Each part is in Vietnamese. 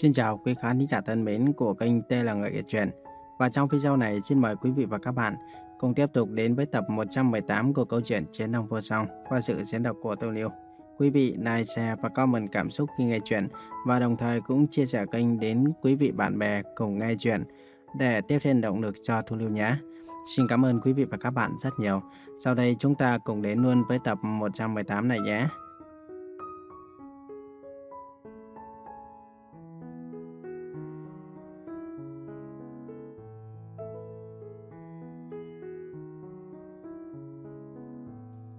Xin chào quý khán giả thân mến của kênh T là Người kể chuyện. Và trong video này xin mời quý vị và các bạn cùng tiếp tục đến với tập 118 của câu chuyện Chiến Đông Vô Song qua sự diễn đọc của Tô Liêu. Quý vị like, share và comment cảm xúc khi nghe chuyện và đồng thời cũng chia sẻ kênh đến quý vị bạn bè cùng nghe chuyện để tiếp thêm động lực cho Thu Liêu nhé. Xin cảm ơn quý vị và các bạn rất nhiều. Sau đây chúng ta cùng đến luôn với tập 118 này nhé.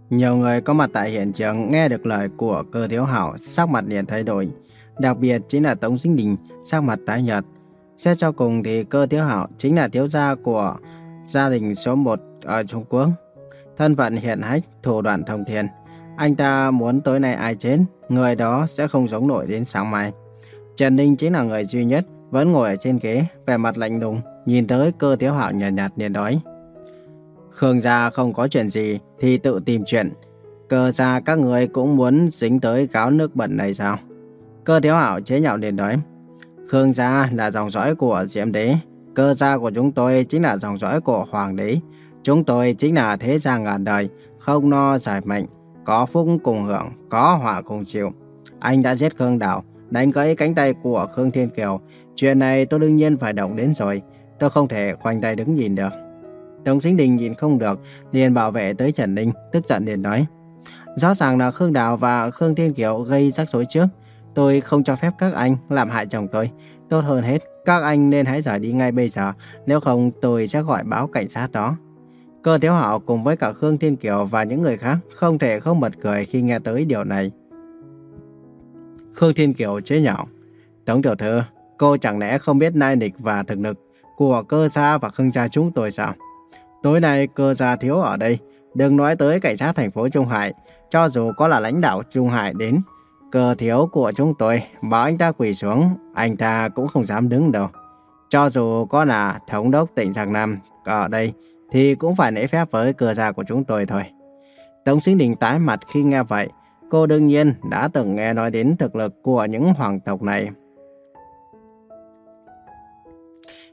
Nhiều người có mặt tại hiện trường nghe được lời của cơ thiếu hảo, sắc mặt liền thay đổi. Đặc biệt chính là Tống Sinh Đình, sắc mặt tái nhợt. Xét cho cùng thì cơ thiếu hảo chính là thiếu gia của gia đình số 1 ở Trung Quốc. Thân phận hiện hách, thủ đoạn thông thiên. Anh ta muốn tối nay ai chết, người đó sẽ không sống nổi đến sáng mai. Trần Ninh chính là người duy nhất vẫn ngồi ở trên ghế, vẻ mặt lạnh lùng, nhìn tới cơ thiếu hạo nhạt nhạt liền nói. Khương gia không có chuyện gì thì tự tìm chuyện. Cơ gia các người cũng muốn dính tới gáo nước bẩn này sao? Cơ thiếu hảo chế nhạo liền nói. Khương gia là dòng dõi của Diệm Đế. Cơ gia của chúng tôi chính là dòng dõi của Hoàng Đế. Chúng tôi chính là thế gia ngàn đời, không no giải mệnh, có phúc cùng hưởng, có họa cùng chịu. Anh đã giết Khương Đào, đánh gãy cánh tay của Khương Thiên Kiều. Chuyện này tôi đương nhiên phải động đến rồi. Tôi không thể khoanh tay đứng nhìn được. Tống Sinh Đình nhìn không được, liền bảo vệ tới Trần Ninh, tức giận liền nói. Rõ ràng là Khương Đào và Khương Thiên Kiều gây rắc rối trước. Tôi không cho phép các anh làm hại chồng tôi. Tốt hơn hết, các anh nên hãy rời đi ngay bây giờ, nếu không tôi sẽ gọi báo cảnh sát đó. Cơ Thiếu họ cùng với cả Khương Thiên Kiều và những người khác không thể không bật cười khi nghe tới điều này. Khương Thiên Kiều chế nhạo. Tống tiểu thư, cô chẳng lẽ không biết nai nịch và thực lực của cơ gia và Khương gia chúng tôi sao? Tối nay cơ gia thiếu ở đây, đừng nói tới cảnh sát thành phố Trung Hải, cho dù có là lãnh đạo Trung Hải đến, cơ thiếu của chúng tôi bảo anh ta quỳ xuống, anh ta cũng không dám đứng đâu. Cho dù có là thống đốc tỉnh Giang Nam ở đây, thì cũng phải nể phép với cơ gia của chúng tôi thôi. Tống Sinh Đình tái mặt khi nghe vậy, cô đương nhiên đã từng nghe nói đến thực lực của những hoàng tộc này.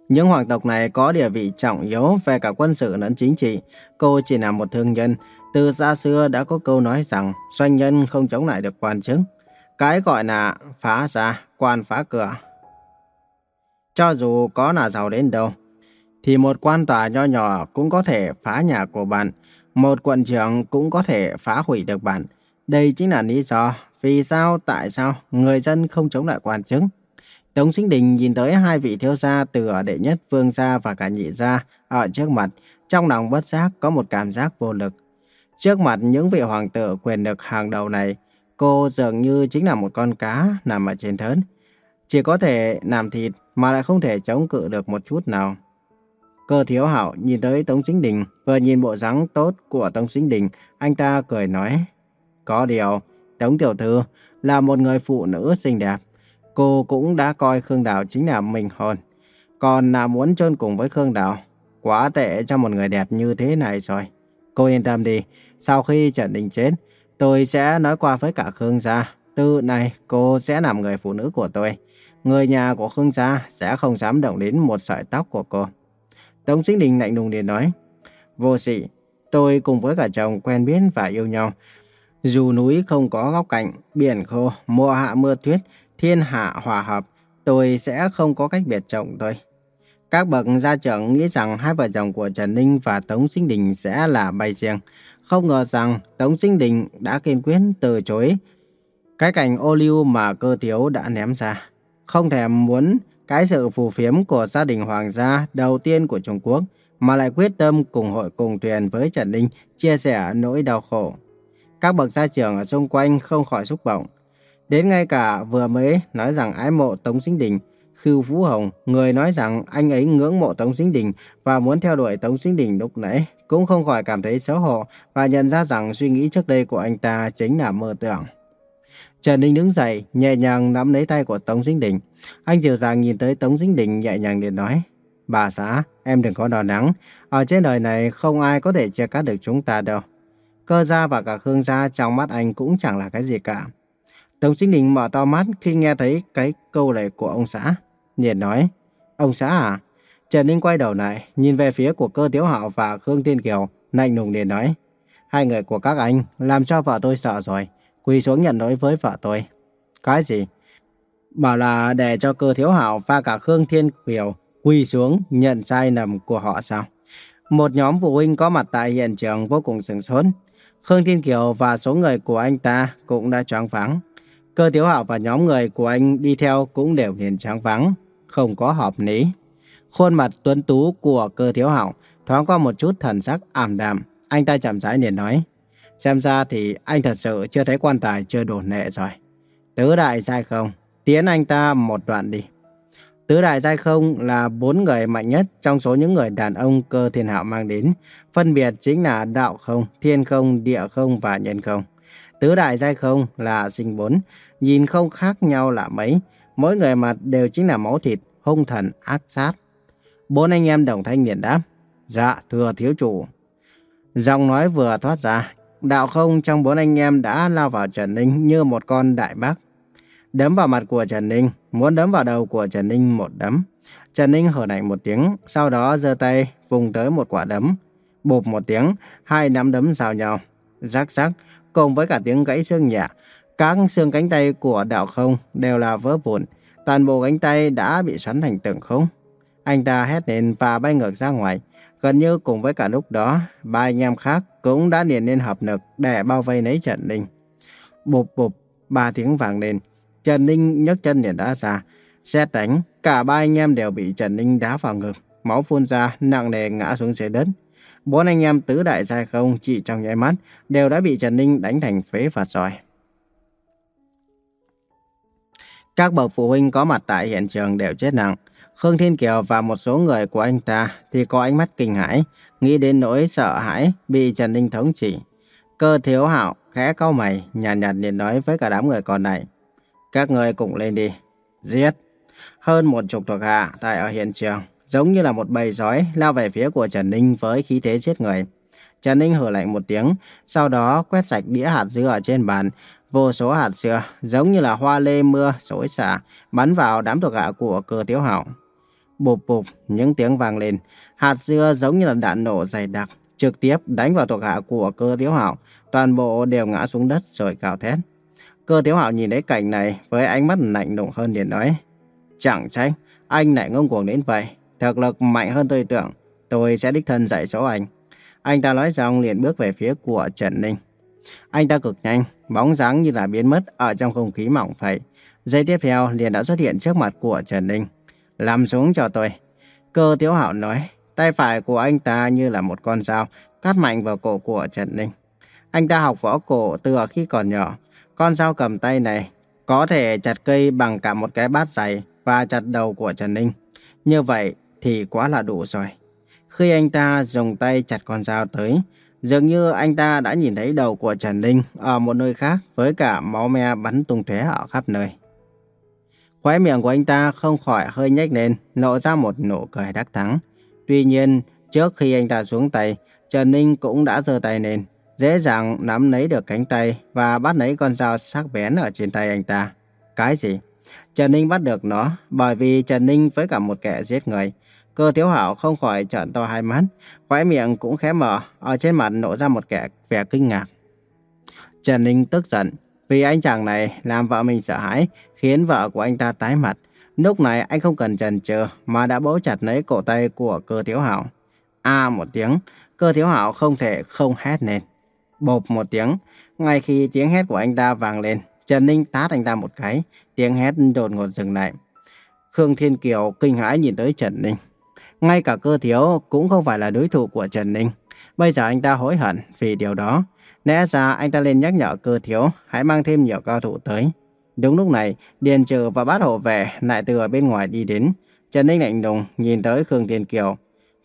Những hoàng tộc này có địa vị trọng yếu về cả quân sự lẫn chính trị. Cô chỉ là một thương nhân. Từ xa xưa đã có câu nói rằng doanh nhân không chống lại được quan chức. Cái gọi là phá ra, quan phá cửa. Cho dù có là giàu đến đâu, thì một quan tòa nho nhỏ cũng có thể phá nhà của bạn. Một quận trưởng cũng có thể phá hủy được bạn. Đây chính là lý do vì sao tại sao người dân không chống lại quan chức. Tống Sinh Đình nhìn tới hai vị thiếu gia từ ở đệ nhất vương gia và cả nhị gia ở trước mặt, trong lòng bất giác có một cảm giác vô lực. Trước mặt những vị hoàng tử quyền lực hàng đầu này, cô dường như chính là một con cá nằm ở trên thớn. Chỉ có thể làm thịt mà lại không thể chống cự được một chút nào. Cơ thiếu hảo nhìn tới Tống Sinh Đình, vừa nhìn bộ dáng tốt của Tống Sinh Đình, anh ta cười nói. Có điều, Tống Tiểu Thư là một người phụ nữ xinh đẹp, cô cũng đã coi Khương Đào chính là mình hơn Còn là muốn chôn cùng với Khương Đào, quá tệ cho một người đẹp như thế này rồi. Cô yên tâm đi, sau khi Trần Đình chết, tôi sẽ nói qua với cả Khương gia. Từ này, cô sẽ làm người phụ nữ của tôi. Người nhà của Khương gia sẽ không dám động đến một sợi tóc của cô. Tống Sinh Đình lạnh lùng liền nói, vô sĩ, tôi cùng với cả chồng quen biết và yêu nhau. Dù núi không có góc cạnh, biển khô, mùa hạ mưa tuyết, thiên hạ hòa hợp, tôi sẽ không có cách biệt chồng thôi Các bậc gia trưởng nghĩ rằng hai vợ chồng của Trần Ninh và Tống Sinh Đình sẽ là bay riêng. Không ngờ rằng Tống Sinh Đình đã kiên quyết từ chối cái cảnh ô liu mà cơ thiếu đã ném ra. Không thèm muốn cái sự phù phiếm của gia đình hoàng gia đầu tiên của Trung Quốc, mà lại quyết tâm cùng hội cùng thuyền với Trần Ninh chia sẻ nỗi đau khổ. Các bậc gia trưởng ở xung quanh không khỏi xúc động. Đến ngay cả vừa mới nói rằng ái mộ Tống Sinh Đình, Khưu Phú Hồng, người nói rằng anh ấy ngưỡng mộ Tống Sinh Đình và muốn theo đuổi Tống Sinh Đình lúc nãy, cũng không khỏi cảm thấy xấu hổ và nhận ra rằng suy nghĩ trước đây của anh ta chính là mơ tưởng. Trần Ninh đứng dậy, nhẹ nhàng nắm lấy tay của Tống Sinh Đình. Anh dịu dàng nhìn tới Tống Sinh Đình nhẹ nhàng liền nói, Bà xã, em đừng có lo nắng. Ở trên đời này không ai có thể chia cắt được chúng ta đâu. Cơ gia và cả Khương gia trong mắt anh cũng chẳng là cái gì cả. Tống Sinh Đình mở to mắt khi nghe thấy cái câu này của ông xã. Nhiệt nói, ông xã à? Trần Ninh quay đầu lại, nhìn về phía của cơ Tiếu Hạo và Khương Thiên Kiều, lạnh lùng liền nói. Hai người của các anh làm cho vợ tôi sợ rồi, quỳ xuống nhận lỗi với vợ tôi. Cái gì? Bảo là để cho cơ Thiếu Hạo và cả Khương Thiên Kiều quỳ xuống nhận sai lầm của họ sao? Một nhóm phụ huynh có mặt tại hiện trường vô cùng sửng sốt. Khương Thiên Kiều và số người của anh ta cũng đã choáng váng. Cơ Tiếu Hạo và nhóm người của anh đi theo cũng đều liền trắng vắng, không có họp lý. Khuôn mặt tuấn tú của Cơ Tiếu Hạo thoáng qua một chút thần sắc ảm đạm, anh ta chậm rãi liền nói: "Xem ra thì anh thật sự chưa thấy quan tài chưa đổ nệ rồi. Tứ đại sai không? Tiến anh ta một đoạn đi." Tứ đại giai không là bốn người mạnh nhất trong số những người đàn ông cơ thiên hạo mang đến. Phân biệt chính là đạo không, thiên không, địa không và nhân không. Tứ đại giai không là sinh bốn, nhìn không khác nhau là mấy. Mỗi người mặt đều chính là máu thịt, hung thần, ác sát. Bốn anh em đồng thanh liền đáp. Dạ, thưa thiếu chủ. Giọng nói vừa thoát ra, đạo không trong bốn anh em đã lao vào Trần Ninh như một con đại bác. Đấm vào mặt của Trần Ninh, muốn đấm vào đầu của Trần Ninh một đấm. Trần Ninh hở nảy một tiếng, sau đó giơ tay vùng tới một quả đấm. Bụp một tiếng, hai nắm đấm giao nhau. Rắc rắc, cùng với cả tiếng gãy xương nhẹ. Các xương cánh tay của đạo không đều là vỡ vụn. Toàn bộ cánh tay đã bị xoắn thành từng khúc. Anh ta hét lên và bay ngược ra ngoài. Gần như cùng với cả lúc đó, ba anh em khác cũng đã liền lên hợp lực để bao vây lấy Trần Ninh. Bụp bụp, ba tiếng vàng lên. Trần Ninh nhấc chân liền đá ra. Xét đánh, cả ba anh em đều bị Trần Ninh đá vào ngực. Máu phun ra, nặng nề ngã xuống dưới đất. Bốn anh em tứ đại gia không chỉ trong nháy mắt đều đã bị Trần Ninh đánh thành phế vật rồi. Các bậc phụ huynh có mặt tại hiện trường đều chết nặng. Khương Thiên Kiều và một số người của anh ta thì có ánh mắt kinh hãi, nghĩ đến nỗi sợ hãi bị Trần Ninh thống trị. Cơ thiếu hạo khẽ cau mày, nhàn nhạt liền nói với cả đám người còn lại. Các người cùng lên đi. Giết. Hơn một chục thuộc hạ tại ở hiện trường, giống như là một bầy sói lao về phía của Trần Ninh với khí thế giết người. Trần Ninh hừ lạnh một tiếng, sau đó quét sạch đĩa hạt dưa ở trên bàn. Vô số hạt dưa, giống như là hoa lê mưa, xối xả, bắn vào đám thuộc hạ của cơ tiếu hảo. Bụp bụp, những tiếng vang lên. Hạt dưa giống như là đạn nổ dày đặc, trực tiếp đánh vào thuộc hạ của cơ tiếu hảo. Toàn bộ đều ngã xuống đất rồi cào thét. Cơ Tiếu Hạo nhìn thấy cảnh này với ánh mắt lạnh lùng hơn liền nói. Chẳng trách, anh lại ngông cuồng đến vậy. Thực lực mạnh hơn tôi tưởng, tôi sẽ đích thân dạy dỗ anh. Anh ta nói xong liền bước về phía của Trần Ninh. Anh ta cực nhanh, bóng dáng như là biến mất ở trong không khí mỏng phẩy. Giây tiếp theo liền đã xuất hiện trước mặt của Trần Ninh. Làm xuống cho tôi. Cơ Tiếu Hạo nói, tay phải của anh ta như là một con dao, cắt mạnh vào cổ của Trần Ninh. Anh ta học võ cổ từ khi còn nhỏ, con dao cầm tay này có thể chặt cây bằng cả một cái bát dày và chặt đầu của Trần Ninh. Như vậy thì quá là đủ rồi. Khi anh ta dùng tay chặt con dao tới, dường như anh ta đã nhìn thấy đầu của Trần Ninh ở một nơi khác với cả máu me bắn tung tóe ở khắp nơi. Khóe miệng của anh ta không khỏi hơi nhếch lên, lộ ra một nụ cười đắc thắng. Tuy nhiên, trước khi anh ta xuống tay, Trần Ninh cũng đã giơ tay lên, dễ dàng nắm lấy được cánh tay và bắt lấy con dao sắc bén ở trên tay anh ta. Cái gì? Trần Ninh bắt được nó bởi vì Trần Ninh với cả một kẻ giết người. Cơ thiếu hảo không khỏi trợn to hai mắt, khóe miệng cũng khẽ mở, ở trên mặt nổ ra một kẻ vẻ kinh ngạc. Trần Ninh tức giận vì anh chàng này làm vợ mình sợ hãi, khiến vợ của anh ta tái mặt. Lúc này anh không cần chần chừ mà đã bấu chặt lấy cổ tay của cơ thiếu hảo. A một tiếng, cơ thiếu hảo không thể không hét lên. Bộp một tiếng, ngay khi tiếng hét của anh ta vang lên, Trần Ninh tát anh ta một cái, tiếng hét đột ngột dừng lại. Khương Thiên Kiều kinh hãi nhìn tới Trần Ninh. Ngay cả cơ thiếu cũng không phải là đối thủ của Trần Ninh. Bây giờ anh ta hối hận vì điều đó. Lẽ ra anh ta nên nhắc nhở cơ thiếu hãy mang thêm nhiều cao thủ tới. Đúng lúc này, Điền Trừ và bát hộ vệ lại từ ở bên ngoài đi đến. Trần Ninh lạnh lùng nhìn tới Khương Thiên Kiều.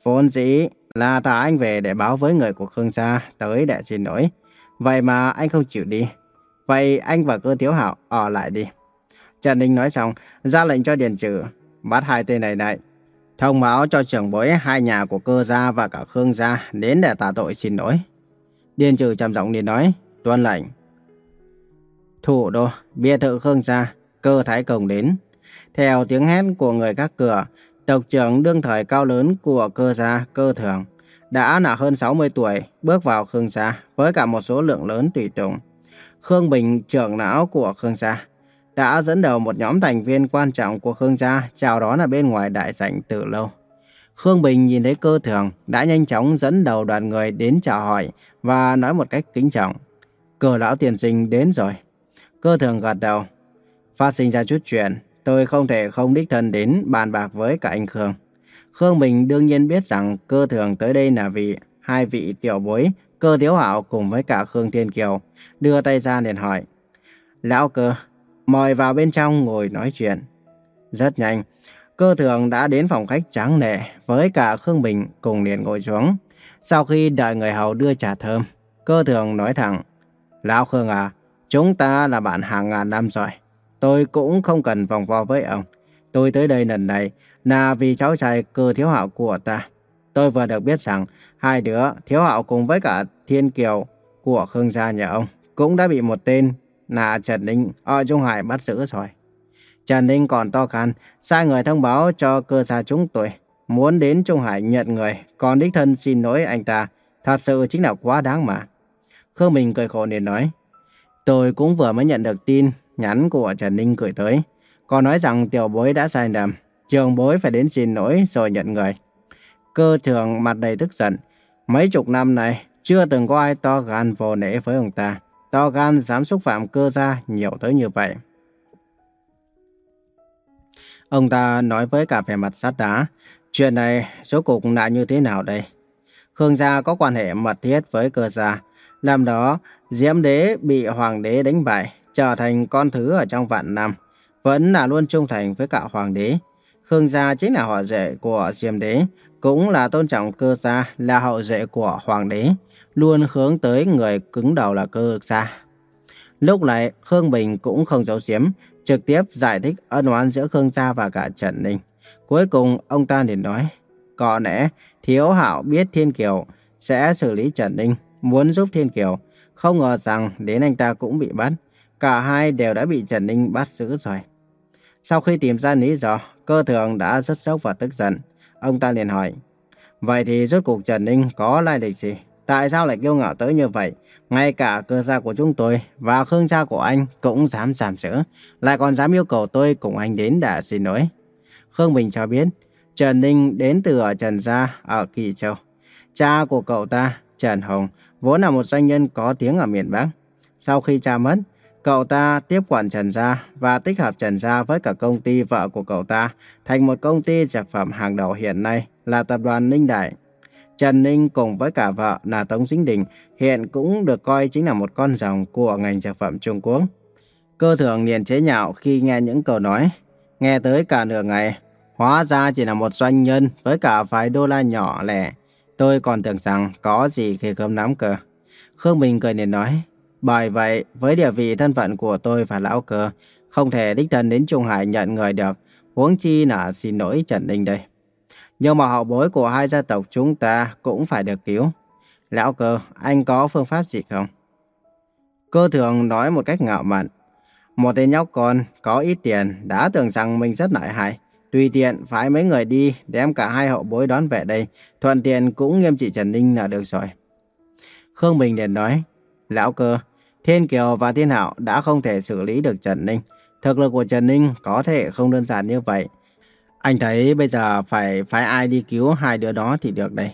Vốn dĩ là thả anh về để báo với người của Khương gia tới để xin lỗi. Vậy mà anh không chịu đi. Vậy anh và cơ thiếu hảo ở lại đi. Trần Ninh nói xong, ra lệnh cho Điền Trừ bắt hai tên này lại. Thông báo cho trưởng bối hai nhà của cơ gia và cả Khương gia đến để tạ tội xin lỗi. Điền Trừ trầm giọng liền nói, tuân lệnh. Thủ đô, Bia thự Khương Gia, cơ thái công đến. Theo tiếng hét của người các cửa, tộc trưởng đương thời cao lớn của cơ gia, cơ thường, đã là hơn 60 tuổi, bước vào Khương Gia với cả một số lượng lớn tùy tùng. Khương Bình, trưởng lão của Khương Gia, đã dẫn đầu một nhóm thành viên quan trọng của Khương Gia chào đón ở bên ngoài đại sảnh từ lâu. Khương Bình nhìn thấy cơ thường đã nhanh chóng dẫn đầu đoàn người đến chào hỏi và nói một cách kính trọng. Cờ lão tiền sinh đến rồi. Cơ thường gật đầu. Phát sinh ra chút chuyện, tôi không thể không đích thân đến bàn bạc với cả anh Khương. Khương Bình đương nhiên biết rằng cơ thường tới đây là vì hai vị tiểu bối, cơ thiếu hảo cùng với cả Khương Thiên Kiều, đưa tay ra liền hỏi. Lão cơ, mời vào bên trong ngồi nói chuyện. Rất nhanh, cơ thường đã đến phòng khách trắng nệ với cả Khương Bình cùng liền ngồi xuống. Sau khi đợi người hầu đưa trà thơm, cơ thường nói thẳng, Lão Khương à, chúng ta là bạn hàng ngàn năm rồi. Tôi cũng không cần vòng vo với ông. Tôi tới đây lần này là vì cháu trai cơ thiếu hạo của ta. Tôi vừa được biết rằng hai đứa thiếu hạo cùng với cả thiên kiều của Khương gia nhà ông cũng đã bị một tên là Trần Ninh. Ở Trung Hải bắt giữ rồi. Trần Ninh còn to gan, sai người thông báo cho cơ gia chúng tôi, muốn đến Trung Hải nhận người, còn đích thân xin lỗi anh ta, thật sự chính là quá đáng mà. Khương Bình cười khổ liền nói, tôi cũng vừa mới nhận được tin nhắn của Trần Ninh gửi tới, còn nói rằng tiểu bối đã sai lầm, trường bối phải đến xin lỗi rồi nhận người. Cơ thường mặt đầy tức giận, mấy chục năm này chưa từng có ai to gan vô nể với ông ta, to gan dám xúc phạm cơ gia nhiều tới như vậy. Ông ta nói với cả vẻ mặt sát đá, chuyện này số cục là như thế nào đây? Khương gia có quan hệ mật thiết với cơ gia. Năm đó, Diễm đế bị hoàng đế đánh bại, trở thành con thứ ở trong vạn năm, vẫn là luôn trung thành với cả hoàng đế. Khương gia chính là họ rể của Diễm đế, cũng là tôn trọng cơ gia là hậu duệ của hoàng đế, luôn hướng tới người cứng đầu là cơ gia. Lúc này, Khương Bình cũng không giấu giếm, trực tiếp giải thích ân oán giữa Khương Gia và cả Trần Ninh. Cuối cùng, ông ta liền nói, có lẽ Thiếu Hạo biết Thiên Kiều sẽ xử lý Trần Ninh, muốn giúp Thiên Kiều. Không ngờ rằng đến anh ta cũng bị bắt. Cả hai đều đã bị Trần Ninh bắt giữ rồi. Sau khi tìm ra lý do, cơ thường đã rất sốc và tức giận. Ông ta liền hỏi, vậy thì rốt cuộc Trần Ninh có lai lịch gì? Tại sao lại kiêu ngạo tới như vậy? Ngay cả cơ gia của chúng tôi và khương gia của anh cũng dám giảm sỡ, lại còn dám yêu cầu tôi cùng anh đến để xin lỗi. Khương Bình cho biết, Trần Ninh đến từ ở Trần Gia ở Kỳ Châu. Cha của cậu ta, Trần Hồng, vốn là một doanh nhân có tiếng ở miền Bắc. Sau khi cha mất, cậu ta tiếp quản Trần Gia và tích hợp Trần Gia với cả công ty vợ của cậu ta thành một công ty dược phẩm hàng đầu hiện nay là tập đoàn Ninh Đại. Trần Ninh cùng với cả vợ là Tống Dính Đình hiện cũng được coi chính là một con rồng của ngành dược phẩm Trung Quốc. Cơ thường liền chế nhạo khi nghe những câu nói. Nghe tới cả nửa ngày, hóa ra chỉ là một doanh nhân với cả vài đô la nhỏ lẻ. Tôi còn tưởng rằng có gì khi cơm nắm cơ. Khương Bình cười liền nói, bởi vậy với địa vị thân phận của tôi và lão cơ, không thể đích thân đến Trung Hải nhận người được, huống chi là xin lỗi Trần Ninh đây. Nhưng mà hậu bối của hai gia tộc chúng ta cũng phải được cứu. Lão cơ, anh có phương pháp gì không? Cơ thường nói một cách ngạo mạn. Một tên nhóc con có ít tiền đã tưởng rằng mình rất lợi hại. Tùy tiện phái mấy người đi đem cả hai hậu bối đón về đây. Thuận tiện cũng nghiêm trị Trần Ninh là được rồi. Khương Bình liền nói. Lão cơ, Thiên Kiều và Thiên Hạo đã không thể xử lý được Trần Ninh. Thực lực của Trần Ninh có thể không đơn giản như vậy. Anh thấy bây giờ phải phái ai đi cứu hai đứa đó thì được đây.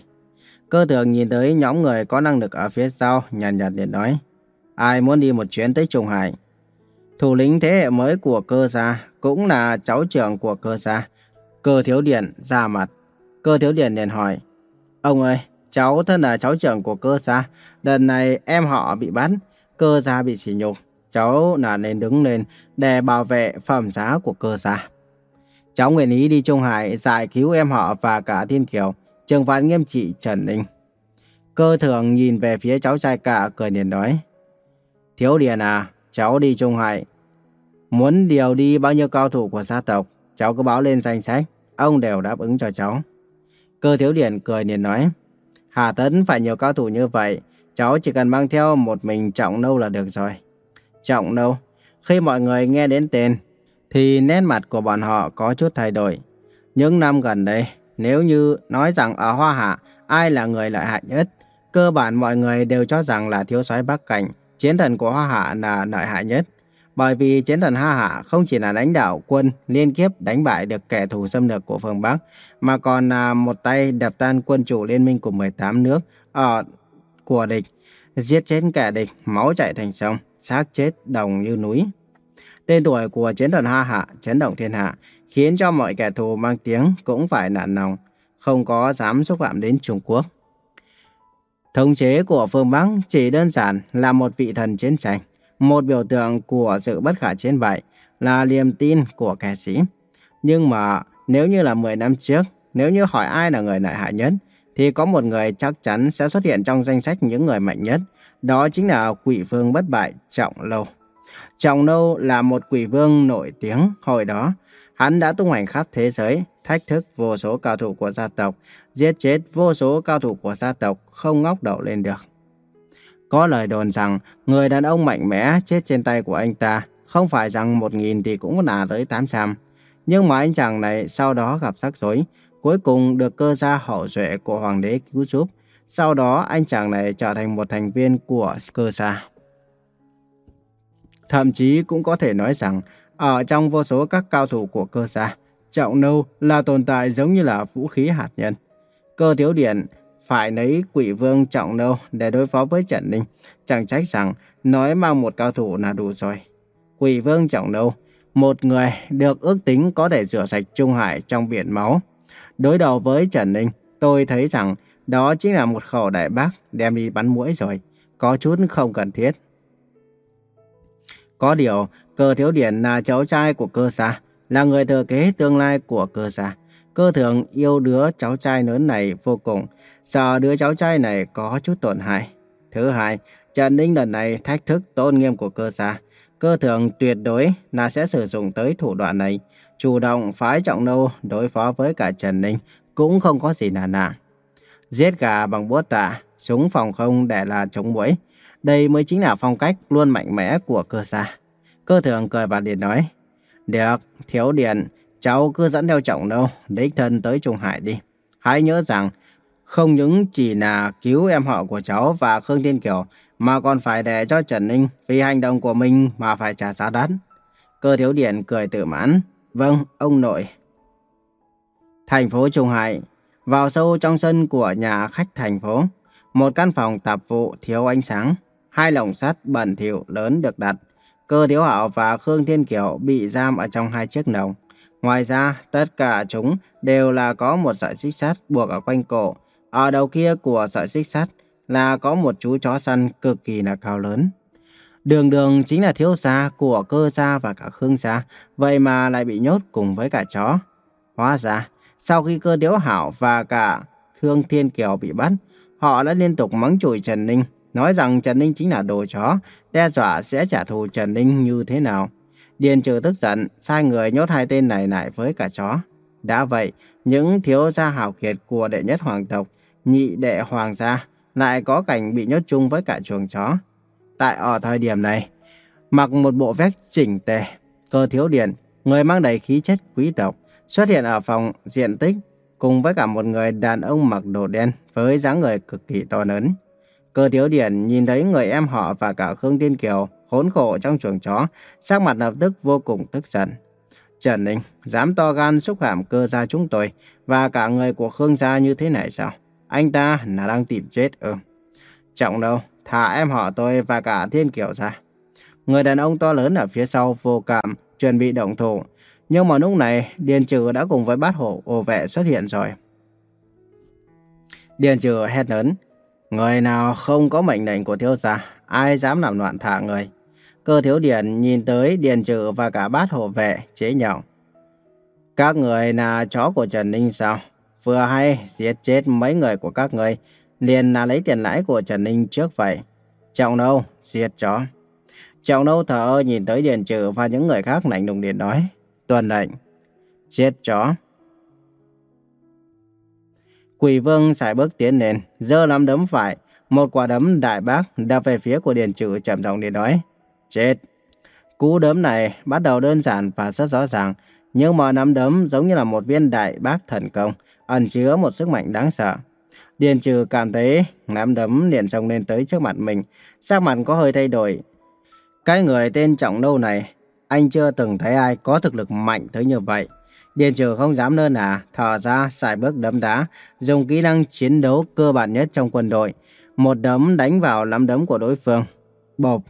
Cơ thường nhìn tới nhóm người có năng lực ở phía sau, nhàn nhạt liền nói. Ai muốn đi một chuyến tới Trung Hải? Thủ lĩnh thế hệ mới của cơ gia, cũng là cháu trưởng của cơ gia. Cơ thiếu điện ra mặt. Cơ thiếu điện liền hỏi. Ông ơi, cháu thân là cháu trưởng của cơ gia. Lần này em họ bị bắt, cơ gia bị sỉ nhục. Cháu là nên đứng lên để bảo vệ phẩm giá của cơ gia. Cháu nguyện ý đi Trung Hải giải cứu em họ và cả Thiên Kiều, trừng phạt nghiêm trị Trần Ninh. Cơ thường nhìn về phía cháu trai cả cười niềm nói. Thiếu Điền à, cháu đi Trung Hải. Muốn điều đi bao nhiêu cao thủ của gia tộc, cháu cứ báo lên danh sách, ông đều đáp ứng cho cháu. Cơ thiếu điển cười niềm nói. Hà tấn phải nhiều cao thủ như vậy, cháu chỉ cần mang theo một mình trọng nâu là được rồi. Trọng nâu, Khi mọi người nghe đến tên, thì nét mặt của bọn họ có chút thay đổi. Những năm gần đây, nếu như nói rằng ở Hoa Hạ, ai là người lợi hại nhất, cơ bản mọi người đều cho rằng là thiếu soái Bắc Cảnh, chiến thần của Hoa Hạ là lợi hại nhất. Bởi vì chiến thần Hoa Hạ không chỉ là đánh đảo quân liên tiếp đánh bại được kẻ thù xâm lược của phương Bắc, mà còn là một tay đập tan quân chủ liên minh của 18 nước ở của địch, giết chết kẻ địch, máu chảy thành sông, xác chết đồng như núi. Tên tuổi của chiến thần Ha Hạ chấn động thiên hạ, khiến cho mọi kẻ thù mang tiếng cũng phải nản lòng, không có dám xúc phạm đến Trung Quốc. Thống chế của phương Bắc chỉ đơn giản là một vị thần chiến tranh, một biểu tượng của sự bất khả chiến bại, là niềm tin của kẻ sĩ. Nhưng mà nếu như là 10 năm trước, nếu như hỏi ai là người lợi hại nhất, thì có một người chắc chắn sẽ xuất hiện trong danh sách những người mạnh nhất. Đó chính là quỷ vương bất bại Trọng Lâu. Trọng Lâu là một quỷ vương nổi tiếng hồi đó. Hắn đã tung hoành khắp thế giới, thách thức vô số cao thủ của gia tộc, giết chết vô số cao thủ của gia tộc không ngóc đầu lên được. Có lời đồn rằng người đàn ông mạnh mẽ chết trên tay của anh ta không phải rằng một nghìn thì cũng là tới 800. Nhưng mà anh chàng này sau đó gặp rắc rối, cuối cùng được cơ gia hậu duệ của hoàng đế cứu giúp. Sau đó anh chàng này trở thành một thành viên của cơ gia. Thậm chí cũng có thể nói rằng ở trong vô số các cao thủ của cơ gia, Trọng Nâu là tồn tại giống như là vũ khí hạt nhân. Cơ thiếu điện phải lấy quỷ vương Trọng Nâu để đối phó với Trần Ninh. Chẳng trách rằng nói mang một cao thủ là đủ rồi. Quỷ vương Trọng Nâu, một người được ước tính có thể rửa sạch Trung Hải trong biển máu. Đối đầu với Trần Ninh, tôi thấy rằng đó chính là một khẩu đại bác đem đi bắn mũi rồi. Có chút không cần thiết. Có điều, cơ thiếu điển là cháu trai của cơ gia, là người thừa kế tương lai của cơ gia. Cơ thường yêu đứa cháu trai lớn này vô cùng, sợ đứa cháu trai này có chút tổn hại. Thứ hai, Trần Ninh lần này thách thức tôn nghiêm của cơ gia. Cơ thường tuyệt đối là sẽ sử dụng tới thủ đoạn này, chủ động phái trọng nâu đối phó với cả Trần Ninh, cũng không có gì là lạ. Giết gà bằng búa tạ, súng phòng không để là chống mũi. Đây mới chính là phong cách luôn mạnh mẽ của cơ gia. Cơ thường cười và liền nói, Được, thiếu điện, cháu cứ dẫn theo trọng nô đích thân tới Trung Hải đi. Hãy nhớ rằng, không những chỉ là cứu em họ của cháu và Khương Thiên Kiều, mà còn phải để cho Trần Ninh vì hành động của mình mà phải trả giá đắt. Cơ thiếu điện cười tự mãn. Vâng, ông nội. Thành phố Trung Hải, vào sâu trong sân của nhà khách thành phố, một căn phòng tạp vụ thiếu ánh sáng, hai lồng sắt bẩn thỉu lớn được đặt. Cơ Thiếu Hạo và Khương Thiên Kiều bị giam ở trong hai chiếc lồng. Ngoài ra, tất cả chúng đều là có một sợi xích sắt buộc ở quanh cổ. Ở đầu kia của sợi xích sắt là có một chú chó săn cực kỳ là cao lớn. Đường đường chính là thiếu gia của cơ gia và cả khương gia, vậy mà lại bị nhốt cùng với cả chó. Hóa ra, sau khi cơ tiếu hảo và cả Thương Thiên Kiều bị bắt, họ đã liên tục mắng chửi Trần Ninh, nói rằng Trần Ninh chính là đồ chó, đe dọa sẽ trả thù Trần Ninh như thế nào. Điền trừ tức giận, sai người nhốt hai tên này lại với cả chó. Đã vậy, những thiếu gia hảo kiệt của đệ nhất hoàng tộc, nhị đệ hoàng gia, lại có cảnh bị nhốt chung với cả chuồng chó. Tại ở thời điểm này, mặc một bộ vest chỉnh tề, cơ thiếu điện, người mang đầy khí chất quý tộc, xuất hiện ở phòng diện tích cùng với cả một người đàn ông mặc đồ đen với dáng người cực kỳ to lớn. Cơ thiếu điện nhìn thấy người em họ và cả Khương Tiên Kiều khốn khổ trong chuồng chó, sắc mặt lập tức vô cùng tức giận. Trần Ninh, dám to gan xúc phạm cơ gia chúng tôi và cả người của Khương gia như thế này sao? Anh ta là đang tìm chết ư? Trọng đâu, thả em họ tôi và cả Thiên Kiều ra. Người đàn ông to lớn ở phía sau vô cảm, chuẩn bị động thủ. Nhưng mà lúc này, Điền Trừ đã cùng với bát hộ ô vệ xuất hiện rồi. Điền Trừ hét lớn, người nào không có mệnh lệnh của thiếu gia, ai dám làm loạn thả người. Cơ thiếu điền nhìn tới Điền Trừ và cả bát hộ vệ, chế nhạo. Các người là chó của Trần Ninh sao? Vừa hay giết chết mấy người của các người, liền là lấy tiền lãi của Trần Ninh trước vậy. Trọng đâu, giết chó. Trọng đâu thở ơ nhìn tới Điền Trừ và những người khác lạnh lùng điện nói. Tuần lệnh, giết chó. Quỷ vương xài bước tiến lên, giơ nắm đấm phải, một quả đấm đại bác đập về phía của Điền Trừ trầm giọng điện nói. Chết. Cú đấm này bắt đầu đơn giản và rất rõ ràng, nhưng mà nắm đấm giống như là một viên đại bác thần công, ẩn chứa một sức mạnh đáng sợ. Điền trừ cảm thấy nắm đấm liền xông lên tới trước mặt mình, sắc mặt có hơi thay đổi. Cái người tên Trọng Nâu này, anh chưa từng thấy ai có thực lực mạnh tới như vậy. Điền trừ không dám lơ là, thở ra, xài bước đấm đá, dùng kỹ năng chiến đấu cơ bản nhất trong quân đội. Một đấm đánh vào nắm đấm của đối phương. Bộp,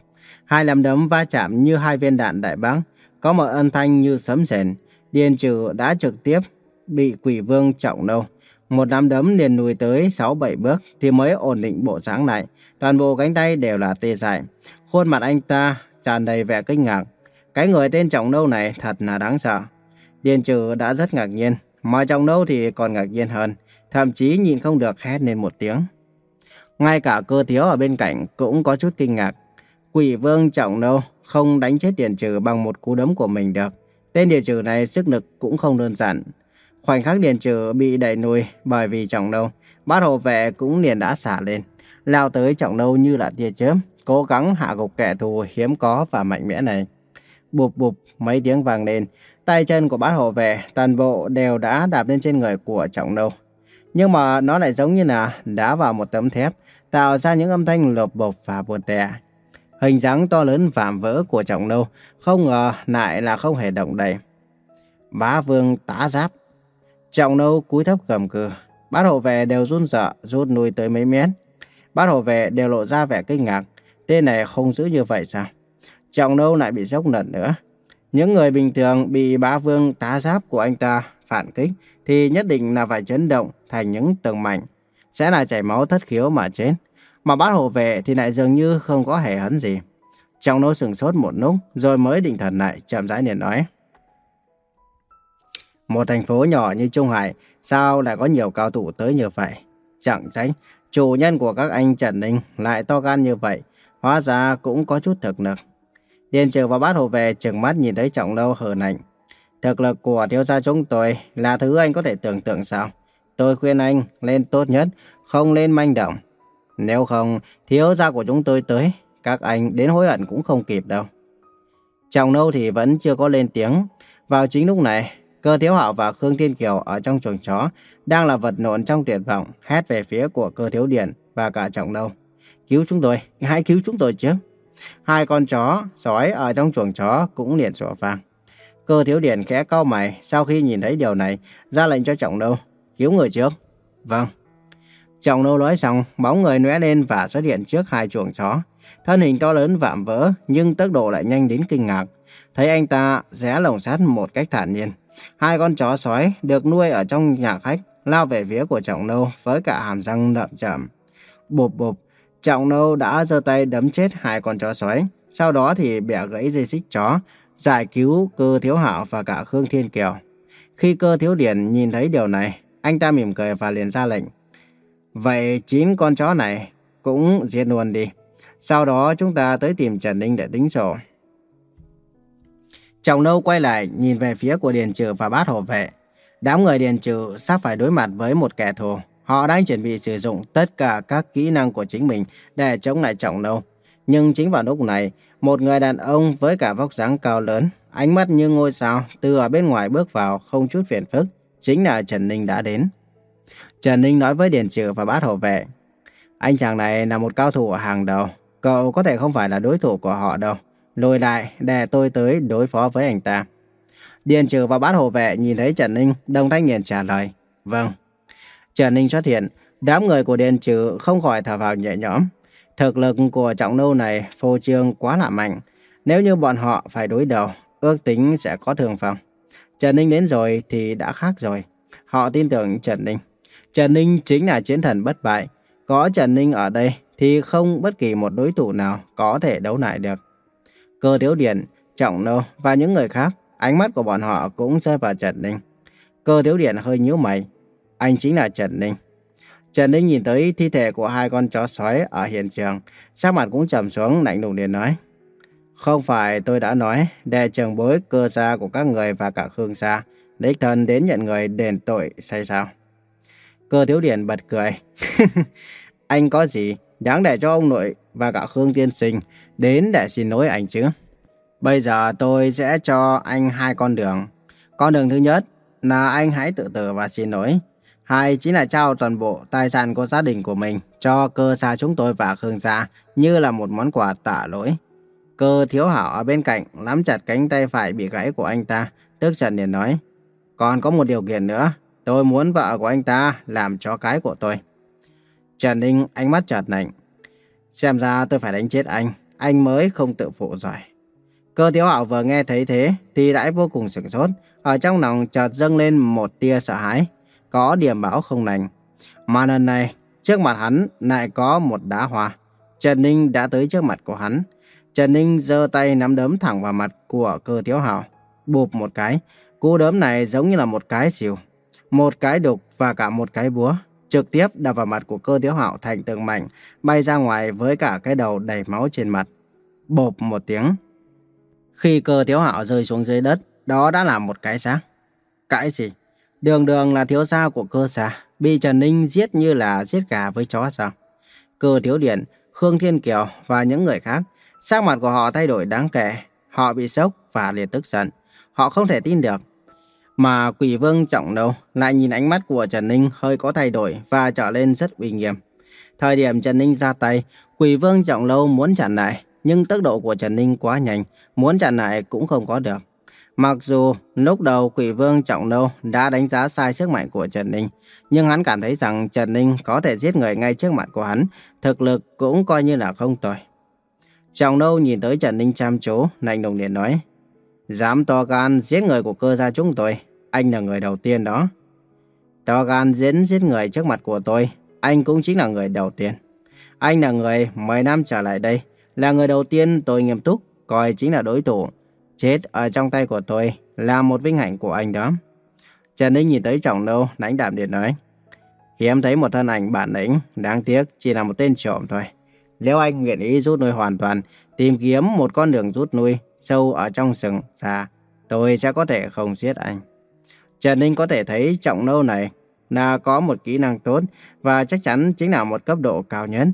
hai nắm đấm va chạm như hai viên đạn đại bác, có một âm thanh như sấm sền. Điền trừ đã trực tiếp bị quỷ vương trọng nâu. Một nắm đấm liền lùi tới 6-7 bước thì mới ổn định bộ dáng lại. Toàn bộ cánh tay đều là tê dại. Khuôn mặt anh ta tràn đầy vẻ kinh ngạc. Cái người tên trọng Đâu này thật là đáng sợ. Điền trừ đã rất ngạc nhiên, mà trọng Đâu thì còn ngạc nhiên hơn. Thậm chí nhìn không được hét lên một tiếng. Ngay cả cơ thiếu ở bên cạnh cũng có chút kinh ngạc. Quỷ vương trọng Đâu không đánh chết Điền trừ bằng một cú đấm của mình được. Tên Điền trừ này sức lực cũng không đơn giản. Khoảnh khắc Điền trừ bị đẩy lùi bởi vì trọng đâu, bát hộ vệ cũng liền đã xả lên. Lao tới trọng đâu như là tia chớp, cố gắng hạ gục kẻ thù hiếm có và mạnh mẽ này. Bụp bụp mấy tiếng vang lên, tay chân của bát hộ vệ toàn bộ đều đã đạp lên trên người của trọng đâu. Nhưng mà nó lại giống như là đá vào một tấm thép, tạo ra những âm thanh lộp bộp và buồn tẻ. Hình dáng to lớn vạm vỡ của trọng đâu, không ngờ lại là không hề động đậy. Bá vương tá giáp. Trọng nâu cúi thấp gầm cừ. Bát hộ vệ đều run sợ, rút lui tới mấy mét. Bát hộ vệ đều lộ ra vẻ kinh ngạc. Tên này không giữ như vậy sao? Trọng nâu lại bị sốc lần nữa. Những người bình thường bị bá vương tá giáp của anh ta phản kích thì nhất định là phải chấn động thành những tầng mảnh. Sẽ là chảy máu thất khiếu mà chết. Mà bát hộ vệ thì lại dường như không có hề hấn gì. Trọng nâu sừng sốt một lúc rồi mới định thần lại chậm rãi liền nói. Một thành phố nhỏ như Trung Hải sao lại có nhiều cao thủ tới như vậy? Chẳng tránh, chủ nhân của các anh Trần Ninh lại to gan như vậy. Hóa ra cũng có chút thực lực. Điền trừ và bát hồ về chừng mắt nhìn thấy trọng lâu hờn ảnh. Thực lực của thiếu gia chúng tôi là thứ anh có thể tưởng tượng sao? Tôi khuyên anh lên tốt nhất, không lên manh động. Nếu không, thiếu gia của chúng tôi tới, các anh đến hối hận cũng không kịp đâu. Trọng nâu thì vẫn chưa có lên tiếng. Vào chính lúc này, cơ thiếu hạo và Khương Thiên Kiều ở trong chuồng chó đang là vật lộn trong tuyệt vọng, hét về phía của cơ thiếu điện và cả trọng Đâu. Cứu chúng tôi, hãy cứu chúng tôi chứ. Hai con chó, sói ở trong chuồng chó cũng liền sủa vang. Cơ thiếu điện khẽ cau mày sau khi nhìn thấy điều này, ra lệnh cho trọng Đâu, Cứu người trước. Vâng. Trọng Đâu nói xong, bóng người lóe lên và xuất hiện trước hai chuồng chó. Thân hình to lớn vạm vỡ, nhưng tốc độ lại nhanh đến kinh ngạc. Thấy anh ta rẽ lồng sắt một cách thản nhiên. Hai con chó sói được nuôi ở trong nhà khách lao về phía của trọng nâu với cả hàm răng đậm chậm. Bụp bụp, trọng nâu đã giơ tay đấm chết hai con chó sói. Sau đó thì bẻ gãy dây xích chó, giải cứu cơ thiếu hảo và cả Khương Thiên Kiều. Khi cơ thiếu điển nhìn thấy điều này, anh ta mỉm cười và liền ra lệnh. Vậy chín con chó này cũng giết luôn đi. Sau đó chúng ta tới tìm Trần Ninh để tính sổ. Trọng nâu quay lại nhìn về phía của Điền Trừ và bát hộ vệ. Đám người Điền Trừ sắp phải đối mặt với một kẻ thù. Họ đang chuẩn bị sử dụng tất cả các kỹ năng của chính mình để chống lại trọng nâu. Nhưng chính vào lúc này, một người đàn ông với cả vóc dáng cao lớn, ánh mắt như ngôi sao, từ ở bên ngoài bước vào không chút phiền phức, chính là Trần Ninh đã đến. Trần Ninh nói với Điền Trừ và bát hộ vệ. Anh chàng này là một cao thủ ở hàng đầu. Cậu có thể không phải là đối thủ của họ đâu. Lùi lại để tôi tới đối phó với anh ta. Điền Trừ và bát hộ vệ nhìn thấy Trần Ninh, đồng thanh Nhiên trả lời. Vâng. Trần Ninh xuất hiện, đám người của Điền Trừ không khỏi thở vào nhẹ nhõm. Thực lực của trọng nô này phô trương quá là mạnh. Nếu như bọn họ phải đối đầu, ước tính sẽ có thường phòng. Trần Ninh đến rồi thì đã khác rồi. Họ tin tưởng Trần Ninh. Trần Ninh chính là chiến thần bất bại. Có Trần Ninh ở đây thì không bất kỳ một đối thủ nào có thể đấu lại được. Cơ Thiếu Điển, Trọng Nô và những người khác, ánh mắt của bọn họ cũng rơi vào Trần Ninh. Cơ Thiếu Điển hơi nhíu mày. Anh chính là Trần Ninh. Trần Ninh nhìn tới thi thể của hai con chó sói ở hiện trường, sắc mặt cũng trầm xuống lạnh lùng liền nói. Không phải tôi đã nói để trường bối cơ gia của các người và cả Khương gia, đích thân đến nhận người đền tội say sao? Cơ thiếu điển bật cười. anh có gì đáng để cho ông nội và cả Khương tiên sinh đến để xin lỗi anh chứ? Bây giờ tôi sẽ cho anh hai con đường. Con đường thứ nhất là anh hãy tự tử và xin lỗi. Hai chính là trao toàn bộ tài sản của gia đình của mình cho cơ gia chúng tôi và Khương gia như là một món quà tạ lỗi. Cơ thiếu hảo ở bên cạnh nắm chặt cánh tay phải bị gãy của anh ta, tức giận liền nói. Còn có một điều kiện nữa, tôi muốn vợ của anh ta làm cho cái của tôi. Trần Ninh ánh mắt chợt lạnh. Xem ra tôi phải đánh chết anh, anh mới không tự phụ rồi. Cơ thiếu hảo vừa nghe thấy thế thì đã vô cùng sửng sốt, ở trong lòng chợt dâng lên một tia sợ hãi, có điểm báo không lành. Mà lần này, trước mặt hắn lại có một đá hoa. Trần Ninh đã tới trước mặt của hắn. Trần Ninh giơ tay nắm đấm thẳng vào mặt của cơ thiếu hảo. Bụp một cái, cú đấm này giống như là một cái xìu. Một cái đục và cả một cái búa trực tiếp đập vào mặt của cơ thiếu hạo thành từng mảnh, bay ra ngoài với cả cái đầu đầy máu trên mặt. Bộp một tiếng. Khi cơ thiếu hạo rơi xuống dưới đất, đó đã là một cái xác. Cái gì? Đường đường là thiếu gia của cơ gia, bị Trần Ninh giết như là giết gà với chó sao? Cơ thiếu điện, Khương Thiên Kiều và những người khác, sắc mặt của họ thay đổi đáng kể. Họ bị sốc và liền tức giận. Họ không thể tin được. Mà quỷ vương trọng đầu lại nhìn ánh mắt của Trần Ninh hơi có thay đổi và trở lên rất uy nghiêm. Thời điểm Trần Ninh ra tay, quỷ vương trọng lâu muốn chặn lại, nhưng tốc độ của Trần Ninh quá nhanh, muốn chặn lại cũng không có được. Mặc dù lúc đầu quỷ vương trọng lâu đã đánh giá sai sức mạnh của Trần Ninh, nhưng hắn cảm thấy rằng Trần Ninh có thể giết người ngay trước mặt của hắn, thực lực cũng coi như là không tồi. Trọng lâu nhìn tới Trần Ninh chăm chú, lạnh lùng liền nói, Dám to gan giết người của cơ gia chúng tôi, anh là người đầu tiên đó. To gan diễn giết người trước mặt của tôi, anh cũng chính là người đầu tiên. Anh là người 10 năm trở lại đây, là người đầu tiên tôi nghiêm túc, coi chính là đối thủ. Chết ở trong tay của tôi là một vinh hạnh của anh đó. Trần Ninh nhìn tới trọng đâu, lãnh đạm điện nói. Hiếm thấy một thân ảnh bản lĩnh, đáng tiếc chỉ là một tên trộm thôi. Nếu anh nguyện ý rút nuôi hoàn toàn, tìm kiếm một con đường rút nuôi sâu ở trong rừng xa, tôi sẽ có thể không giết anh. Trần Ninh có thể thấy trọng nâu này là có một kỹ năng tốt và chắc chắn chính là một cấp độ cao nhất.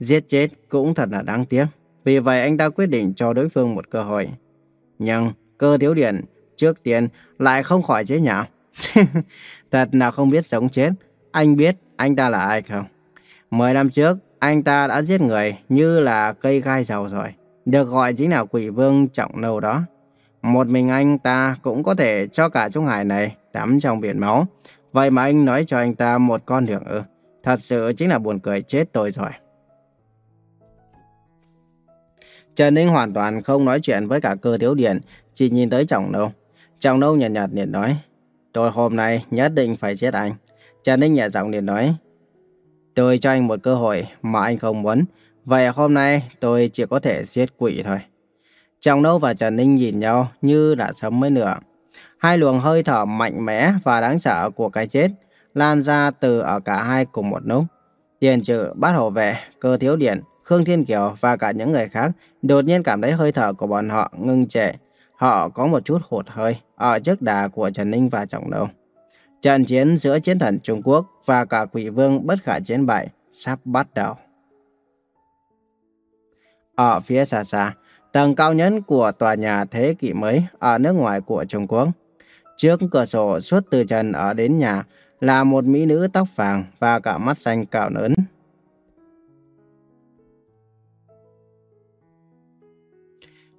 Giết chết cũng thật là đáng tiếc. Vì vậy anh ta quyết định cho đối phương một cơ hội. Nhưng cơ thiếu điện trước tiên lại không khỏi chế nhạo. thật là không biết sống chết. Anh biết anh ta là ai không? Mười năm trước, anh ta đã giết người như là cây gai dầu rồi. Được gọi chính là quỷ vương trọng nâu đó. Một mình anh ta cũng có thể cho cả Trung Hải này tắm trong biển máu. Vậy mà anh nói cho anh ta một con đường ư. Thật sự chính là buồn cười chết tôi rồi. Trần Ninh hoàn toàn không nói chuyện với cả cơ thiếu điện, chỉ nhìn tới chồng nâu. chồng nâu nhạt nhạt liền nói, tôi hôm nay nhất định phải giết anh. Trần Ninh nhẹ giọng liền nói, tôi cho anh một cơ hội mà anh không muốn. Vậy hôm nay tôi chỉ có thể giết quỷ thôi. chồng nâu và Trần Ninh nhìn nhau như đã sớm mới nửa. Hai luồng hơi thở mạnh mẽ và đáng sợ của cái chết lan ra từ ở cả hai cùng một lúc. Điền trừ, bát hộ vệ, cơ thiếu điện, Khương Thiên Kiều và cả những người khác đột nhiên cảm thấy hơi thở của bọn họ ngưng trệ. Họ có một chút hụt hơi ở trước đà của Trần Ninh và Trọng Đông. Trận chiến giữa chiến thần Trung Quốc và cả quỷ vương bất khả chiến bại sắp bắt đầu. Ở phía xa xa, tầng cao nhất của tòa nhà thế kỷ mới ở nước ngoài của Trung Quốc. Trước cửa sổ suốt từ trần ở đến nhà là một mỹ nữ tóc vàng và cả mắt xanh cạo lớn.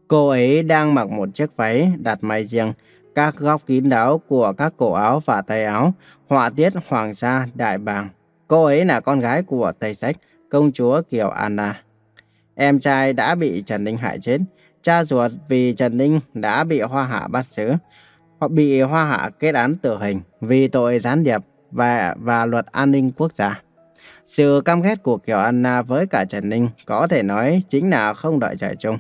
Cô ấy đang mặc một chiếc váy đặt may riêng, các góc kín đáo của các cổ áo và tay áo, họa tiết hoàng sa đại bàng. Cô ấy là con gái của Tây Sách, công chúa Kiều Anna. Em trai đã bị Trần Ninh hại chết, cha ruột vì Trần Ninh đã bị Hoa Hạ bắt giữ, họ bị Hoa Hạ kết án tử hình vì tội gián điệp và, và luật an ninh quốc gia. Sự cam ghét của Kiều Anna với cả Trần Ninh có thể nói chính là không đợi trời chung.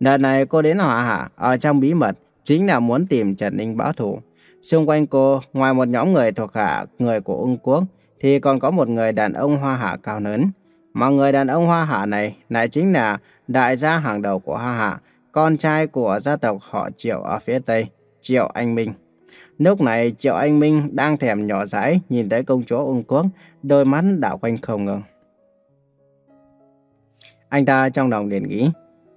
Đợt này cô đến Hoa Hạ ở trong bí mật chính là muốn tìm Trần Ninh báo thù. Xung quanh cô, ngoài một nhóm người thuộc hạ người của ung quốc, thì còn có một người đàn ông Hoa Hạ cao lớn. Mà người đàn ông Hoa Hạ này lại chính là đại gia hàng đầu của Hoa Hạ, con trai của gia tộc họ Triệu ở phía Tây, Triệu Anh Minh. Lúc này Triệu Anh Minh đang thèm nhỏ dãi nhìn thấy công chúa ung quốc, đôi mắt đảo quanh không ngừng. Anh ta trong lòng liền nghĩ,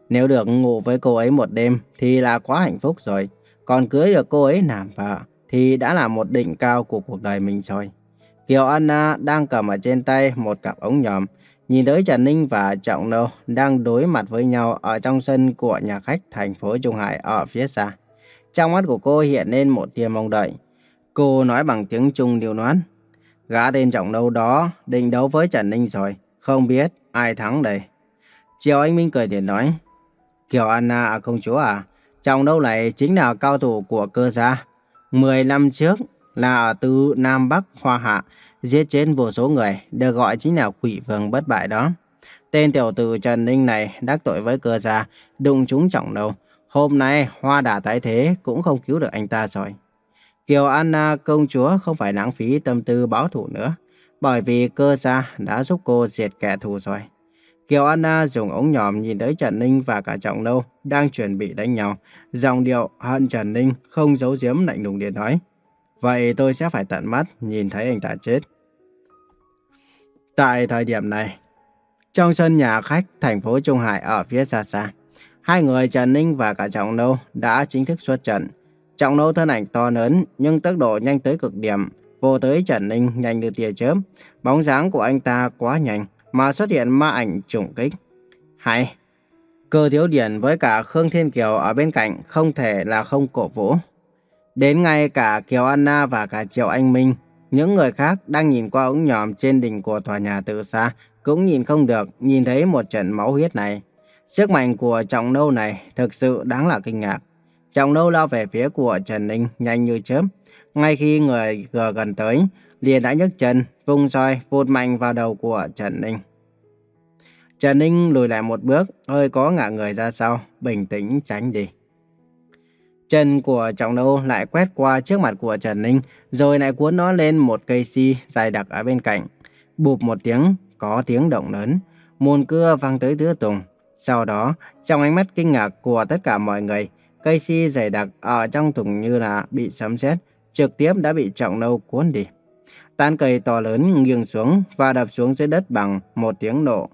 Nếu được ngủ với cô ấy một đêm thì là quá hạnh phúc rồi. Còn cưới được cô ấy làm vợ thì đã là một đỉnh cao của cuộc đời mình rồi. Kiều Anna đang cầm ở trên tay một cặp ống nhòm, nhìn tới Trần Ninh và Trọng Nô đang đối mặt với nhau ở trong sân của nhà khách thành phố Trung Hải ở phía xa. Trong mắt của cô hiện lên một tia mong đợi. Cô nói bằng tiếng Trung điều noán. Gã tên Trọng đâu đó định đấu với Trần Ninh rồi, không biết ai thắng đây. Triệu Anh Minh cười điện nói. Kiều Anna à, công chúa à, Trọng đâu này chính là cao thủ của cơ gia. Mười năm trước là ở từ Nam Bắc Hoa Hạ, giết chết vô số người, được gọi chính là quỷ vương bất bại đó. Tên tiểu tử Trần Ninh này đắc tội với cơ gia, đụng chúng trọng đâu. Hôm nay hoa đã tái thế cũng không cứu được anh ta rồi. Kiều Anna công chúa không phải lãng phí tâm tư báo thủ nữa, bởi vì cơ gia đã giúp cô diệt kẻ thù rồi. Kiều Anna dùng ống nhòm nhìn tới Trần Ninh và cả Trọng Nâu đang chuẩn bị đánh nhau. Dòng điệu hận Trần Ninh không giấu giếm lạnh lùng điện nói. Vậy tôi sẽ phải tận mắt nhìn thấy anh ta chết. Tại thời điểm này, trong sân nhà khách thành phố Trung Hải ở phía xa xa, hai người Trần Ninh và cả Trọng Nâu đã chính thức xuất trận. Trọng Nâu thân ảnh to lớn nhưng tốc độ nhanh tới cực điểm, vô tới Trần Ninh nhanh như tia chớp. Bóng dáng của anh ta quá nhanh mà xuất hiện ma ảnh trùng kích. Hay, cơ thiếu điển với cả Khương Thiên Kiều ở bên cạnh không thể là không cổ vũ. Đến ngay cả Kiều Anna và cả Triệu Anh Minh, những người khác đang nhìn qua ống nhòm trên đỉnh của tòa nhà từ xa, cũng nhìn không được nhìn thấy một trận máu huyết này. Sức mạnh của trọng nâu này thực sự đáng là kinh ngạc. Trọng nâu lao về phía của Trần Ninh nhanh như chớp. Ngay khi người gờ gần tới, liền đã nhấc chân, vung roi, vụt mạnh vào đầu của Trần Ninh. Trần Ninh lùi lại một bước, hơi có ngả người ra sau, bình tĩnh tránh đi. Chân của trọng nâu lại quét qua trước mặt của Trần Ninh, rồi lại cuốn nó lên một cây si dài đặc ở bên cạnh. Bụp một tiếng, có tiếng động lớn, mùn cưa văng tới tứ tùng. Sau đó, trong ánh mắt kinh ngạc của tất cả mọi người, cây si dày đặc ở trong thùng như là bị sấm sét, trực tiếp đã bị trọng nâu cuốn đi. Tán cây to lớn nghiêng xuống và đập xuống dưới đất bằng một tiếng nổ,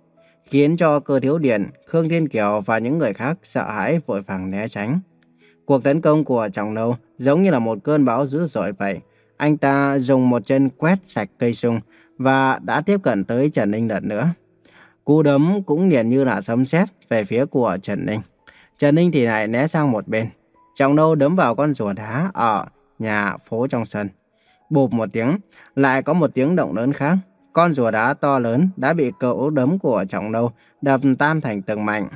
khiến cho cơ thiếu điện, Khương Thiên Kiều và những người khác sợ hãi vội vàng né tránh. Cuộc tấn công của Trọng Nâu giống như là một cơn bão dữ dội vậy. Anh ta dùng một chân quét sạch cây sung và đã tiếp cận tới Trần Ninh lần nữa. Cú đấm cũng liền như là sấm sét về phía của Trần Ninh. Trần Ninh thì lại né sang một bên. Trọng đâu đấm vào con rùa đá ở nhà phố trong sân. Bụp một tiếng, lại có một tiếng động lớn khác. Con rùa đá to lớn đã bị cậu đấm của Trọng đâu đập tan thành từng mảnh.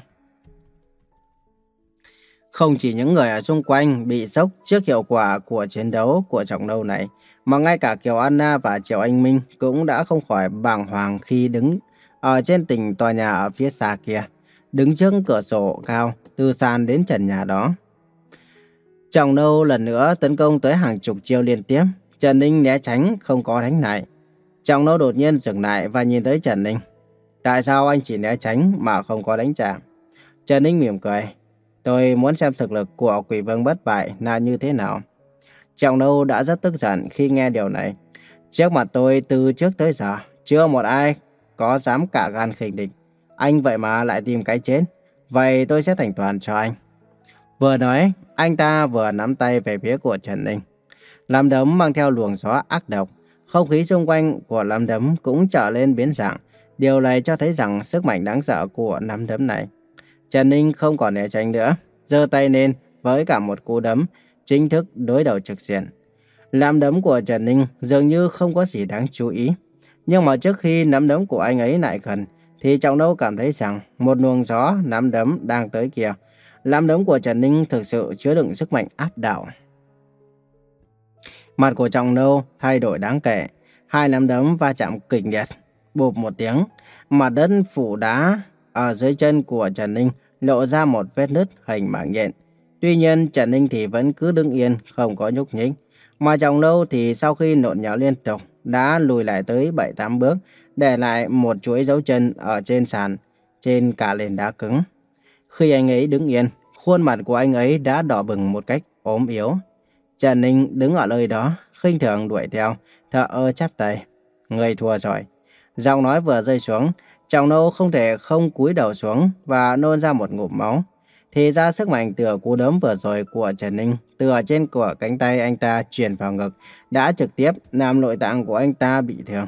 Không chỉ những người ở xung quanh bị sốc trước hiệu quả của chiến đấu của trọng đâu này, mà ngay cả Kiều Anna và Triệu Anh Minh cũng đã không khỏi bàng hoàng khi đứng ở trên tỉnh tòa nhà ở phía xa kia, đứng trước cửa sổ cao từ sàn đến trần nhà đó. Trọng nâu lần nữa tấn công tới hàng chục chiêu liên tiếp, Trần Ninh né tránh không có đánh lại. Trọng nâu đột nhiên dừng lại và nhìn tới Trần Ninh. Tại sao anh chỉ né tránh mà không có đánh trả? Trần Ninh mỉm cười. Tôi muốn xem thực lực của quỷ vương bất bại là như thế nào. Trọng Nâu đã rất tức giận khi nghe điều này. Trước mặt tôi từ trước tới giờ, chưa một ai có dám cả gan khinh địch. Anh vậy mà lại tìm cái chết. Vậy tôi sẽ thành toàn cho anh. Vừa nói, anh ta vừa nắm tay về phía của Trần Ninh. Làm đấm mang theo luồng gió ác độc. Không khí xung quanh của làm đấm cũng trở lên biến dạng. Điều này cho thấy rằng sức mạnh đáng sợ của nắm đấm này Trần Ninh không còn né tránh nữa, giơ tay lên với cả một cú đấm, chính thức đối đầu trực diện. Làm đấm của Trần Ninh dường như không có gì đáng chú ý. Nhưng mà trước khi nắm đấm của anh ấy lại gần, thì Trọng Đâu cảm thấy rằng một luồng gió nắm đấm đang tới kìa. nắm đấm của Trần Ninh thực sự chứa đựng sức mạnh áp đảo. Mặt của Trọng Đâu thay đổi đáng kể. Hai nắm đấm va chạm kịch liệt, bụp một tiếng, mặt đất phủ đá ở dưới chân của Trần Ninh lộ ra một vết nứt hình mạng nhện. Tuy nhiên Trần Ninh thì vẫn cứ đứng yên, không có nhúc nhích. Mà Trọng Đâu thì sau khi nộn nháo liên tục, đã lùi lại tới 7-8 bước, để lại một chuỗi dấu chân ở trên sàn, trên cả nền đá cứng. Khi anh ấy đứng yên, khuôn mặt của anh ấy đã đỏ bừng một cách ốm yếu. Trần Ninh đứng ở nơi đó, khinh thường đuổi theo, thở ơ chắp tay. Người thua rồi. Giọng nói vừa rơi xuống, Trọng nô không thể không cúi đầu xuống và nôn ra một ngụm máu. Thì ra sức mạnh từ cú đấm vừa rồi của Trần Ninh từ ở trên của cánh tay anh ta truyền vào ngực đã trực tiếp làm nội tạng của anh ta bị thương.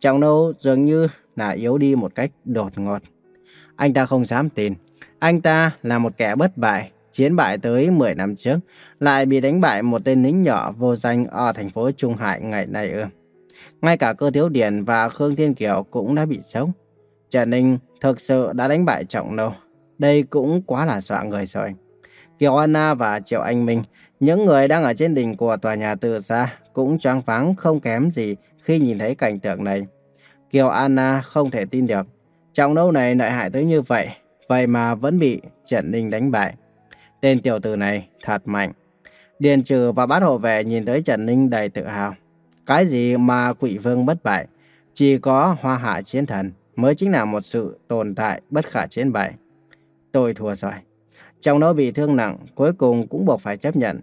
Trọng nâu dường như là yếu đi một cách đột ngột. Anh ta không dám tin. Anh ta là một kẻ bất bại, chiến bại tới 10 năm trước, lại bị đánh bại một tên lính nhỏ vô danh ở thành phố Trung Hải ngày nay ư. Ngay cả cơ thiếu điển và Khương Thiên Kiều cũng đã bị sốc. Trần Ninh thực sự đã đánh bại Trọng Nâu. Đây cũng quá là dọa người rồi. Kiều Anna và Triệu Anh Minh, những người đang ở trên đỉnh của tòa nhà từ xa, cũng choáng váng không kém gì khi nhìn thấy cảnh tượng này. Kiều Anna không thể tin được. Trọng đấu này lợi hại tới như vậy, vậy mà vẫn bị Trần Ninh đánh bại. Tên tiểu tử này thật mạnh. Điền Trừ và bát hộ vệ nhìn tới Trần Ninh đầy tự hào. Cái gì mà quỷ vương bất bại, chỉ có hoa hạ chiến thần mới chính là một sự tồn tại bất khả chiến bại. Tôi thua rồi. Trong nó bị thương nặng, cuối cùng cũng buộc phải chấp nhận.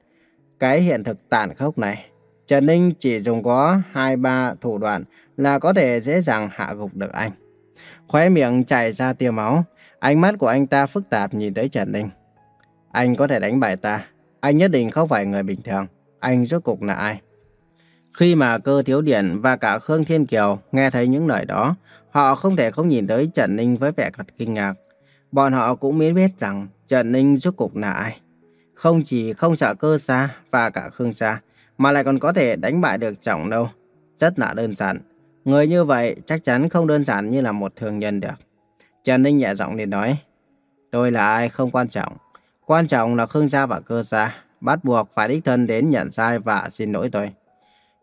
Cái hiện thực tàn khốc này. Trần Ninh chỉ dùng có 2-3 thủ đoạn là có thể dễ dàng hạ gục được anh. Khóe miệng chảy ra tia máu, ánh mắt của anh ta phức tạp nhìn tới Trần Ninh. Anh có thể đánh bại ta, anh nhất định không phải người bình thường. Anh rốt cục là ai? Khi mà cơ thiếu điện và cả Khương Thiên Kiều nghe thấy những lời đó, họ không thể không nhìn tới Trần Ninh với vẻ thật kinh ngạc. Bọn họ cũng miễn biết rằng Trần Ninh rốt cục là ai. Không chỉ không sợ cơ xa và cả Khương xa, mà lại còn có thể đánh bại được trọng đâu. Rất là đơn giản. Người như vậy chắc chắn không đơn giản như là một thường nhân được. Trần Ninh nhẹ giọng liền nói, tôi là ai không quan trọng. Quan trọng là Khương gia và cơ gia, bắt buộc phải đích thân đến nhận sai và xin lỗi tôi.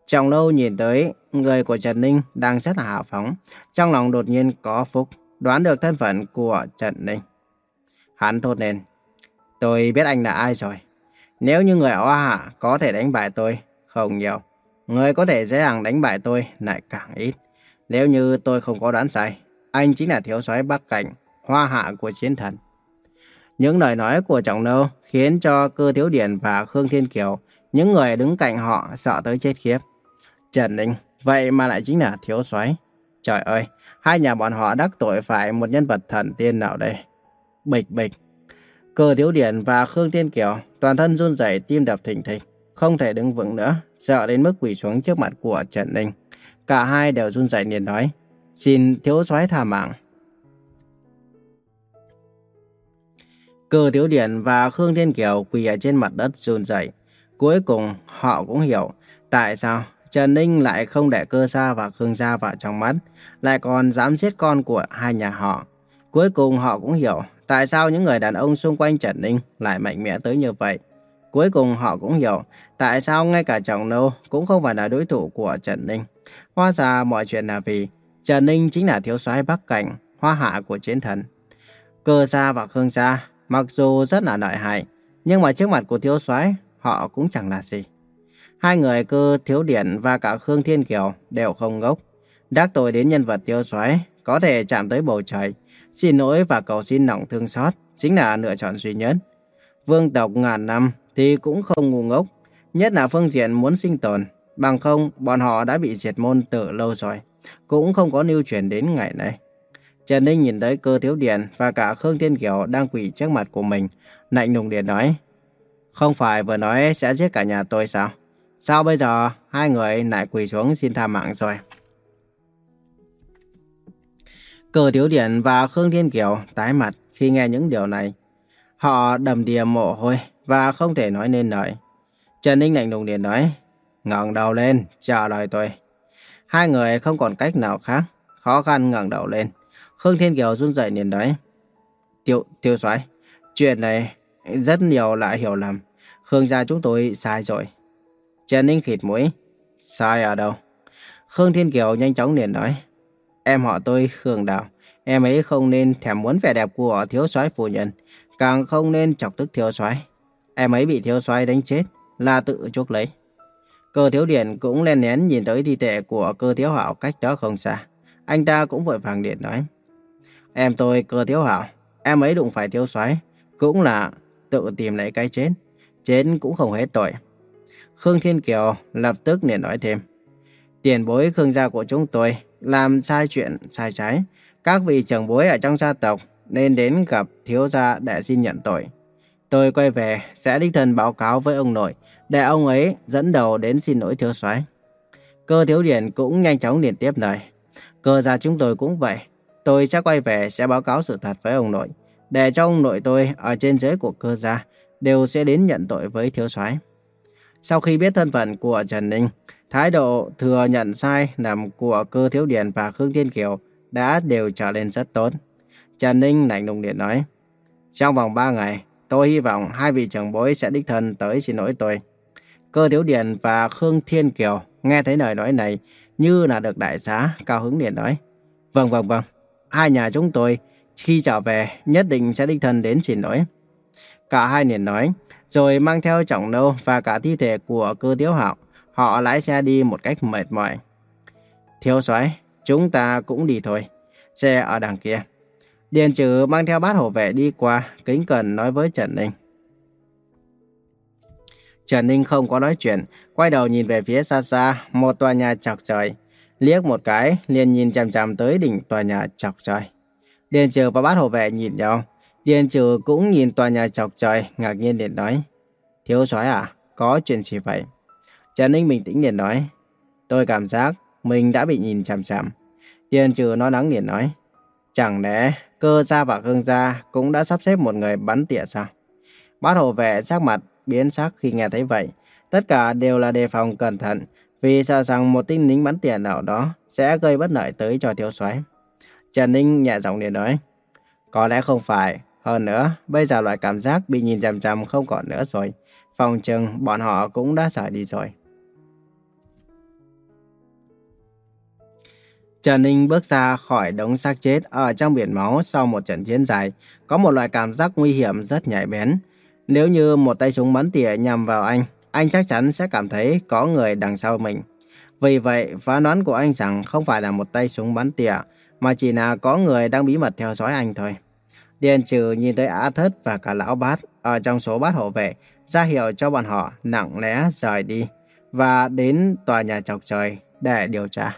Trọng lâu nhìn tới người của Trần Ninh đang rất là hào phóng, trong lòng đột nhiên có phúc, đoán được thân phận của Trần Ninh. Hắn thốt lên, tôi biết anh là ai rồi. Nếu như người Hoa Hạ có thể đánh bại tôi, không nhiều. Người có thể dễ dàng đánh bại tôi lại càng ít. Nếu như tôi không có đoán sai, anh chính là thiếu soái Bắc Cảnh, Hoa Hạ của chiến thần. Những lời nói của Trọng Nâu khiến cho Cơ Thiếu Điển và Khương Thiên Kiều, những người đứng cạnh họ sợ tới chết khiếp. Trần Ninh, vậy mà lại chính là thiếu soái. Trời ơi, hai nhà bọn họ đắc tội phải một nhân vật thần tiên nào đây? Bịch bịch. Cơ Thiếu Điển và Khương Thiên Kiều toàn thân run rẩy tim đập thình thịch, không thể đứng vững nữa, sợ đến mức quỳ xuống trước mặt của Trần Ninh. Cả hai đều run rẩy liền nói, xin thiếu soái tha mạng. Cơ Thiếu Điển và Khương Thiên Kiều quỳ ở trên mặt đất run rẩy. Cuối cùng họ cũng hiểu tại sao Trần Ninh lại không để cơ gia và Khương gia vào trong mắt, lại còn dám giết con của hai nhà họ. Cuối cùng họ cũng hiểu tại sao những người đàn ông xung quanh Trần Ninh lại mạnh mẽ tới như vậy. Cuối cùng họ cũng hiểu tại sao ngay cả chồng Nô cũng không phải là đối thủ của Trần Ninh. Hóa ra mọi chuyện là vì Trần Ninh chính là thiếu soái Bắc Cảnh, hoa hạ của chiến thần. Cơ gia và Khương gia mặc dù rất là lợi hại, nhưng mà trước mặt của thiếu soái họ cũng chẳng là gì. Hai người cơ thiếu điển và cả Khương Thiên Kiều đều không ngốc. Đắc tội đến nhân vật tiêu xoáy có thể chạm tới bầu trời. Xin lỗi và cầu xin nặng thương xót chính là lựa chọn duy nhất. Vương tộc ngàn năm thì cũng không ngu ngốc. Nhất là phương diện muốn sinh tồn. Bằng không, bọn họ đã bị diệt môn từ lâu rồi. Cũng không có lưu truyền đến ngày nay. Trần Ninh nhìn thấy cơ thiếu điển và cả Khương Thiên Kiều đang quỳ trước mặt của mình. Lạnh lùng điện nói. Không phải vừa nói sẽ giết cả nhà tôi sao? Sao bây giờ hai người lại quỳ xuống xin tha mạng rồi? Cờ Thiếu Điển và Khương Thiên Kiều tái mặt khi nghe những điều này. Họ đầm đìa mồ hôi và không thể nói nên lời. Trần Ninh lạnh lùng điện nói, ngẩng đầu lên, chờ lời tôi. Hai người không còn cách nào khác, khó khăn ngẩng đầu lên. Khương Thiên Kiều run rẩy liền nói, tiêu, tiêu soái chuyện này rất nhiều lại hiểu lầm. Khương gia chúng tôi sai rồi. Trần Ninh khịt mũi. Sai ở đâu? Khương Thiên Kiều nhanh chóng liền nói. Em họ tôi, Khương Đào. Em ấy không nên thèm muốn vẻ đẹp của thiếu soái phu nhân. Càng không nên chọc tức thiếu soái. Em ấy bị thiếu soái đánh chết. Là tự chuốc lấy. Cơ thiếu điển cũng len nén nhìn tới thi thể của cơ thiếu hảo cách đó không xa. Anh ta cũng vội vàng điện nói. Em tôi, cơ thiếu hảo. Em ấy đụng phải thiếu soái, Cũng là tự tìm lấy cái chết. Chết cũng không hết tội. Khương Thiên Kiều lập tức liền nói thêm. Tiền bối Khương gia của chúng tôi làm sai chuyện, sai trái. Các vị trưởng bối ở trong gia tộc nên đến gặp thiếu gia để xin nhận tội. Tôi quay về sẽ đích thân báo cáo với ông nội để ông ấy dẫn đầu đến xin lỗi thiếu soái. Cơ thiếu điển cũng nhanh chóng liền tiếp lời. Cơ gia chúng tôi cũng vậy. Tôi sẽ quay về sẽ báo cáo sự thật với ông nội. Để cho ông nội tôi ở trên dưới của cơ gia đều sẽ đến nhận tội với thiếu soái. Sau khi biết thân phận của Trần Ninh, thái độ thừa nhận sai nằm của cơ thiếu điển và Khương Thiên Kiều đã đều trở lên rất tốt. Trần Ninh lạnh lùng điện nói, trong vòng 3 ngày, tôi hy vọng hai vị trưởng bối sẽ đích thân tới xin lỗi tôi. Cơ thiếu điển và Khương Thiên Kiều nghe thấy lời nói này như là được đại xá, cao hứng điện nói. Vâng vâng vâng, hai nhà chúng tôi khi trở về nhất định sẽ đích thân đến xin lỗi. Cả hai liền nói, rồi mang theo trọng nâu và cả thi thể của cơ thiếu hạo. Họ lái xe đi một cách mệt mỏi. Thiếu soái, chúng ta cũng đi thôi. Xe ở đằng kia. Điền trừ mang theo bát hộ vệ đi qua, kính cẩn nói với Trần Ninh. Trần Ninh không có nói chuyện, quay đầu nhìn về phía xa xa, một tòa nhà chọc trời. Liếc một cái, liền nhìn chằm chằm tới đỉnh tòa nhà chọc trời. Điền trừ và bát hộ vệ nhìn nhau. Điền trừ cũng nhìn tòa nhà chọc trời, ngạc nhiên liền nói. Thiếu soái à, có chuyện gì vậy? Trần Ninh bình tĩnh liền nói. Tôi cảm giác mình đã bị nhìn chằm chằm. Điền trừ nói nắng liền nói. Chẳng lẽ cơ gia và khương gia cũng đã sắp xếp một người bắn tỉa sao? Bát hộ vệ sắc mặt biến sắc khi nghe thấy vậy. Tất cả đều là đề phòng cẩn thận, vì sợ rằng một tin lính bắn tỉa nào đó sẽ gây bất lợi tới cho thiếu soái. Trần Ninh nhẹ giọng liền nói, có lẽ không phải. Hơn nữa, bây giờ loại cảm giác bị nhìn chằm chằm không còn nữa rồi. Phòng chừng bọn họ cũng đã sợ đi rồi. Trần Ninh bước ra khỏi đống xác chết ở trong biển máu sau một trận chiến dài, có một loại cảm giác nguy hiểm rất nhạy bén. Nếu như một tay súng bắn tỉa nhằm vào anh, anh chắc chắn sẽ cảm thấy có người đằng sau mình. Vì vậy, phán đoán của anh rằng không phải là một tay súng bắn tỉa, mà chỉ là có người đang bí mật theo dõi anh thôi. Điền trừ nhìn thấy Á Thất và cả lão bát ở trong số bát hộ vệ, ra hiệu cho bọn họ nặng lẽ rời đi và đến tòa nhà chọc trời để điều tra.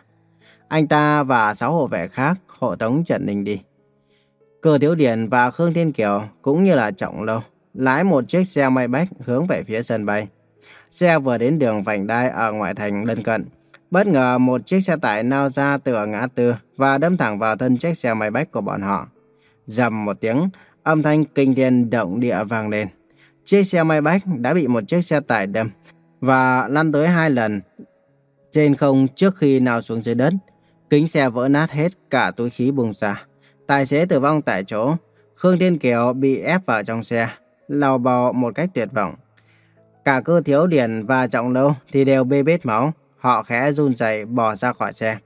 Anh ta và sáu hộ vệ khác hộ tống Trần Ninh đi. Cờ Thiếu Điền và Khương Thiên Kiều cũng như là Trọng Lâu lái một chiếc xe may bách hướng về phía sân bay. Xe vừa đến đường vành đai ở ngoại thành lân cận. Bất ngờ một chiếc xe tải nao ra từ ngã tư và đâm thẳng vào thân chiếc xe máy bách của bọn họ. Dầm một tiếng, âm thanh kinh thiên động địa vang lên. Chiếc xe may bách đã bị một chiếc xe tải đâm và lăn tới hai lần trên không trước khi nào xuống dưới đất. Kính xe vỡ nát hết cả túi khí bùng ra. Tài xế tử vong tại chỗ. Khương Thiên Kiều bị ép vào trong xe, lao bò một cách tuyệt vọng. Cả cơ thiếu điển và trọng lâu thì đều bê bết máu. Họ khẽ run rẩy bỏ ra khỏi xe.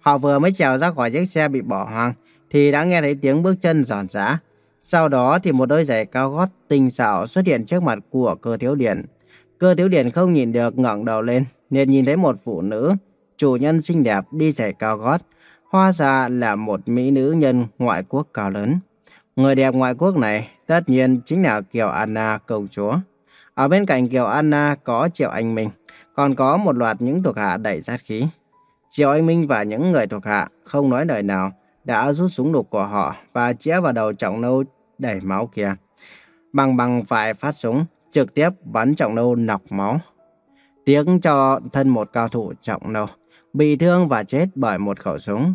Họ vừa mới trèo ra khỏi chiếc xe bị bỏ hoang thì đã nghe thấy tiếng bước chân giòn giã. Sau đó thì một đôi giày cao gót tinh xảo xuất hiện trước mặt của cơ thiếu điển. Cơ thiếu điển không nhìn được ngẩng đầu lên, liền nhìn thấy một phụ nữ, chủ nhân xinh đẹp đi giày cao gót. Hoa ra là một mỹ nữ nhân ngoại quốc cao lớn. Người đẹp ngoại quốc này tất nhiên chính là Kiều Anna công chúa. Ở bên cạnh Kiều Anna có Triệu Anh Minh, còn có một loạt những thuộc hạ đầy sát khí. Triệu Anh Minh và những người thuộc hạ không nói lời nào, đã rút súng lục của họ và chĩa vào đầu trọng nâu đẩy máu kia. Bằng bằng phải phát súng, trực tiếp bắn trọng nâu nọc máu. Tiếng cho thân một cao thủ trọng nâu, bị thương và chết bởi một khẩu súng.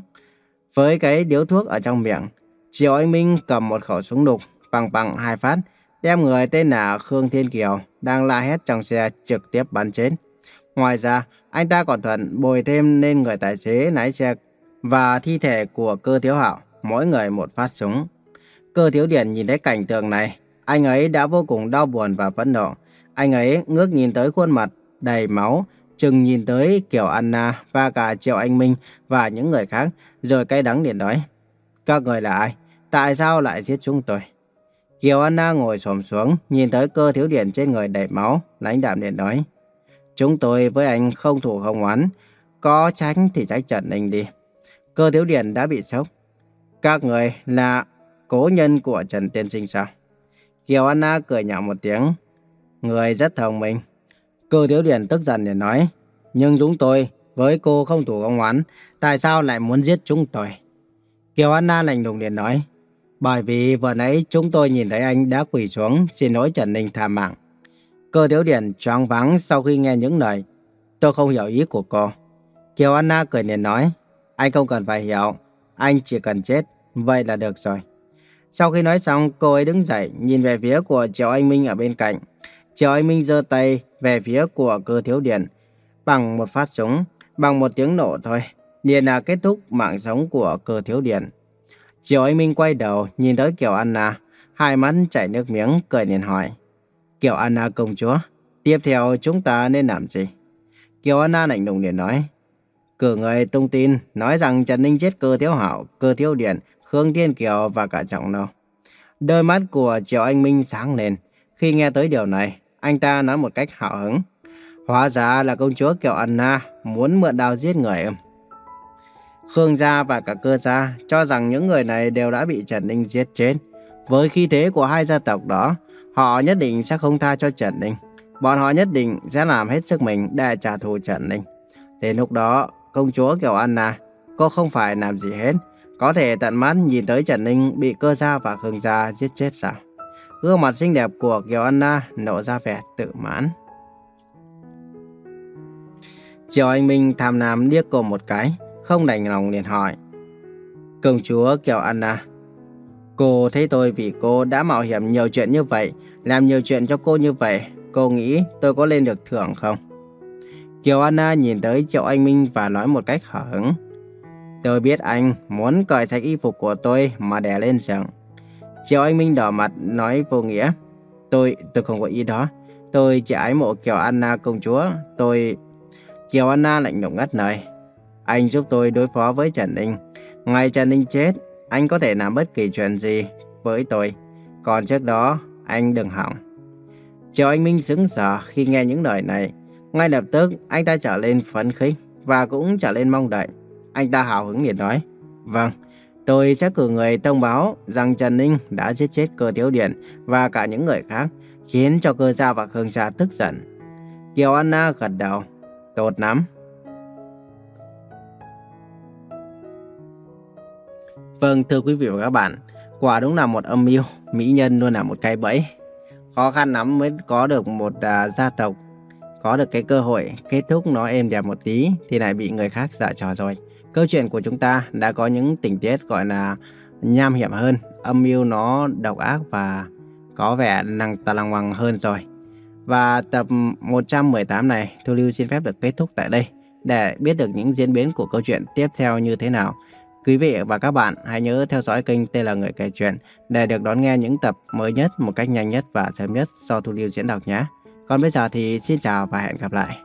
Với cái điếu thuốc ở trong miệng, Triệu Anh Minh cầm một khẩu súng lục, bằng bằng hai phát, đem người tên là Khương Thiên Kiều đang la hét trong xe trực tiếp bắn chết. Ngoài ra, anh ta còn thuận bồi thêm lên người tài xế lái xe và thi thể của cơ thiếu hảo mỗi người một phát súng. Cơ thiếu điển nhìn thấy cảnh tượng này, anh ấy đã vô cùng đau buồn và phẫn nộ. Anh ấy ngước nhìn tới khuôn mặt đầy máu, chừng nhìn tới Kiều Anna và cả Triệu Anh Minh và những người khác, rồi cay đắng liền nói. Các người là ai? Tại sao lại giết chúng tôi? Kiều Anna ngồi xổm xuống, nhìn tới cơ thiếu điển trên người đầy máu, lãnh đạm liền nói. Chúng tôi với anh không thủ không oán, có tránh thì trách Trần Ninh đi. Cơ thiếu điển đã bị sốc. Các người là cố nhân của Trần Tiên Sinh sao? Kiều Anna cười nhạo một tiếng. Người rất thông minh. Cơ thiếu điển tức giận để nói. Nhưng chúng tôi với cô không thủ công oán, tại sao lại muốn giết chúng tôi? Kiều Anna lạnh lùng liền nói. Bởi vì vừa nãy chúng tôi nhìn thấy anh đã quỳ xuống xin lỗi Trần Ninh tha mạng. Cơ thiếu điển choáng váng sau khi nghe những lời. Tôi không hiểu ý của cô. Kiều Anna cười liền nói, anh không cần phải hiểu, anh chỉ cần chết, vậy là được rồi. Sau khi nói xong, cô ấy đứng dậy, nhìn về phía của Triệu Anh Minh ở bên cạnh. Triệu Anh Minh giơ tay về phía của cơ thiếu điển. Bằng một phát súng, bằng một tiếng nổ thôi, liền là kết thúc mạng sống của cơ thiếu điển. Triệu Anh Minh quay đầu, nhìn tới Kiều Anna, hai mắt chảy nước miếng, cười liền hỏi. Kiều Anna công chúa, tiếp theo chúng ta nên làm gì? Kiều Anna lạnh lùng liền nói. Cử người tung tin, nói rằng Trần Ninh giết cơ thiếu hảo, cơ thiếu điện, Khương Thiên Kiều và cả Trọng Nâu. Đôi mắt của Triệu Anh Minh sáng lên. Khi nghe tới điều này, anh ta nói một cách hào hứng. Hóa ra là công chúa Kiều Anna muốn mượn đao giết người em. Khương gia và cả cơ gia cho rằng những người này đều đã bị Trần Ninh giết chết. Với khí thế của hai gia tộc đó, họ nhất định sẽ không tha cho Trần Ninh. Bọn họ nhất định sẽ làm hết sức mình để trả thù Trần Ninh. Đến lúc đó, công chúa Kiều Anna, cô không phải làm gì hết. Có thể tận mắt nhìn tới Trần Ninh bị cơ gia và Khương gia giết chết sao? Gương mặt xinh đẹp của Kiều Anna nở ra vẻ tự mãn. Triều Anh Minh tham lam liếc cô một cái, không đành lòng liền hỏi. Công chúa Kiều Anna, cô thấy tôi vì cô đã mạo hiểm nhiều chuyện như vậy, làm nhiều chuyện cho cô như vậy, cô nghĩ tôi có lên được thưởng không? Kiều Anna nhìn tới Triệu Anh Minh và nói một cách hở hứng. Tôi biết anh muốn cởi sạch y phục của tôi mà đè lên giường. Triệu Anh Minh đỏ mặt nói vô nghĩa. Tôi, tôi không có ý đó. Tôi chỉ ái mộ Kiều Anna công chúa. Tôi... Kiều Anna lạnh lùng ngắt lời. Anh giúp tôi đối phó với Trần Ninh. Ngày Trần Ninh chết, anh có thể làm bất kỳ chuyện gì với tôi. Còn trước đó, anh đừng hỏng. Triệu Anh Minh sững sờ khi nghe những lời này. Ngay lập tức, anh ta trở lên phấn khích và cũng trở lên mong đợi. Anh ta hào hứng liền nói. Vâng, tôi sẽ cử người thông báo rằng Trần Ninh đã giết chết cơ thiếu điện và cả những người khác, khiến cho cơ gia và Khương gia tức giận. Kiều Anna gật đầu. Tốt lắm. Vâng, thưa quý vị và các bạn, quả đúng là một âm mưu, mỹ nhân luôn là một cái bẫy. Khó khăn lắm mới có được một à, gia tộc, có được cái cơ hội kết thúc nó êm đẹp một tí thì lại bị người khác giả trò rồi. Câu chuyện của chúng ta đã có những tình tiết gọi là nham hiểm hơn, âm mưu nó độc ác và có vẻ năng tà lăng hoàng hơn rồi. Và tập 118 này, Thu Lưu xin phép được kết thúc tại đây để biết được những diễn biến của câu chuyện tiếp theo như thế nào. Quý vị và các bạn hãy nhớ theo dõi kênh tên là Người Kể Chuyện để được đón nghe những tập mới nhất một cách nhanh nhất và sớm nhất do Thu Lưu diễn đọc nhé. Còn bây giờ thì xin chào và hẹn gặp lại.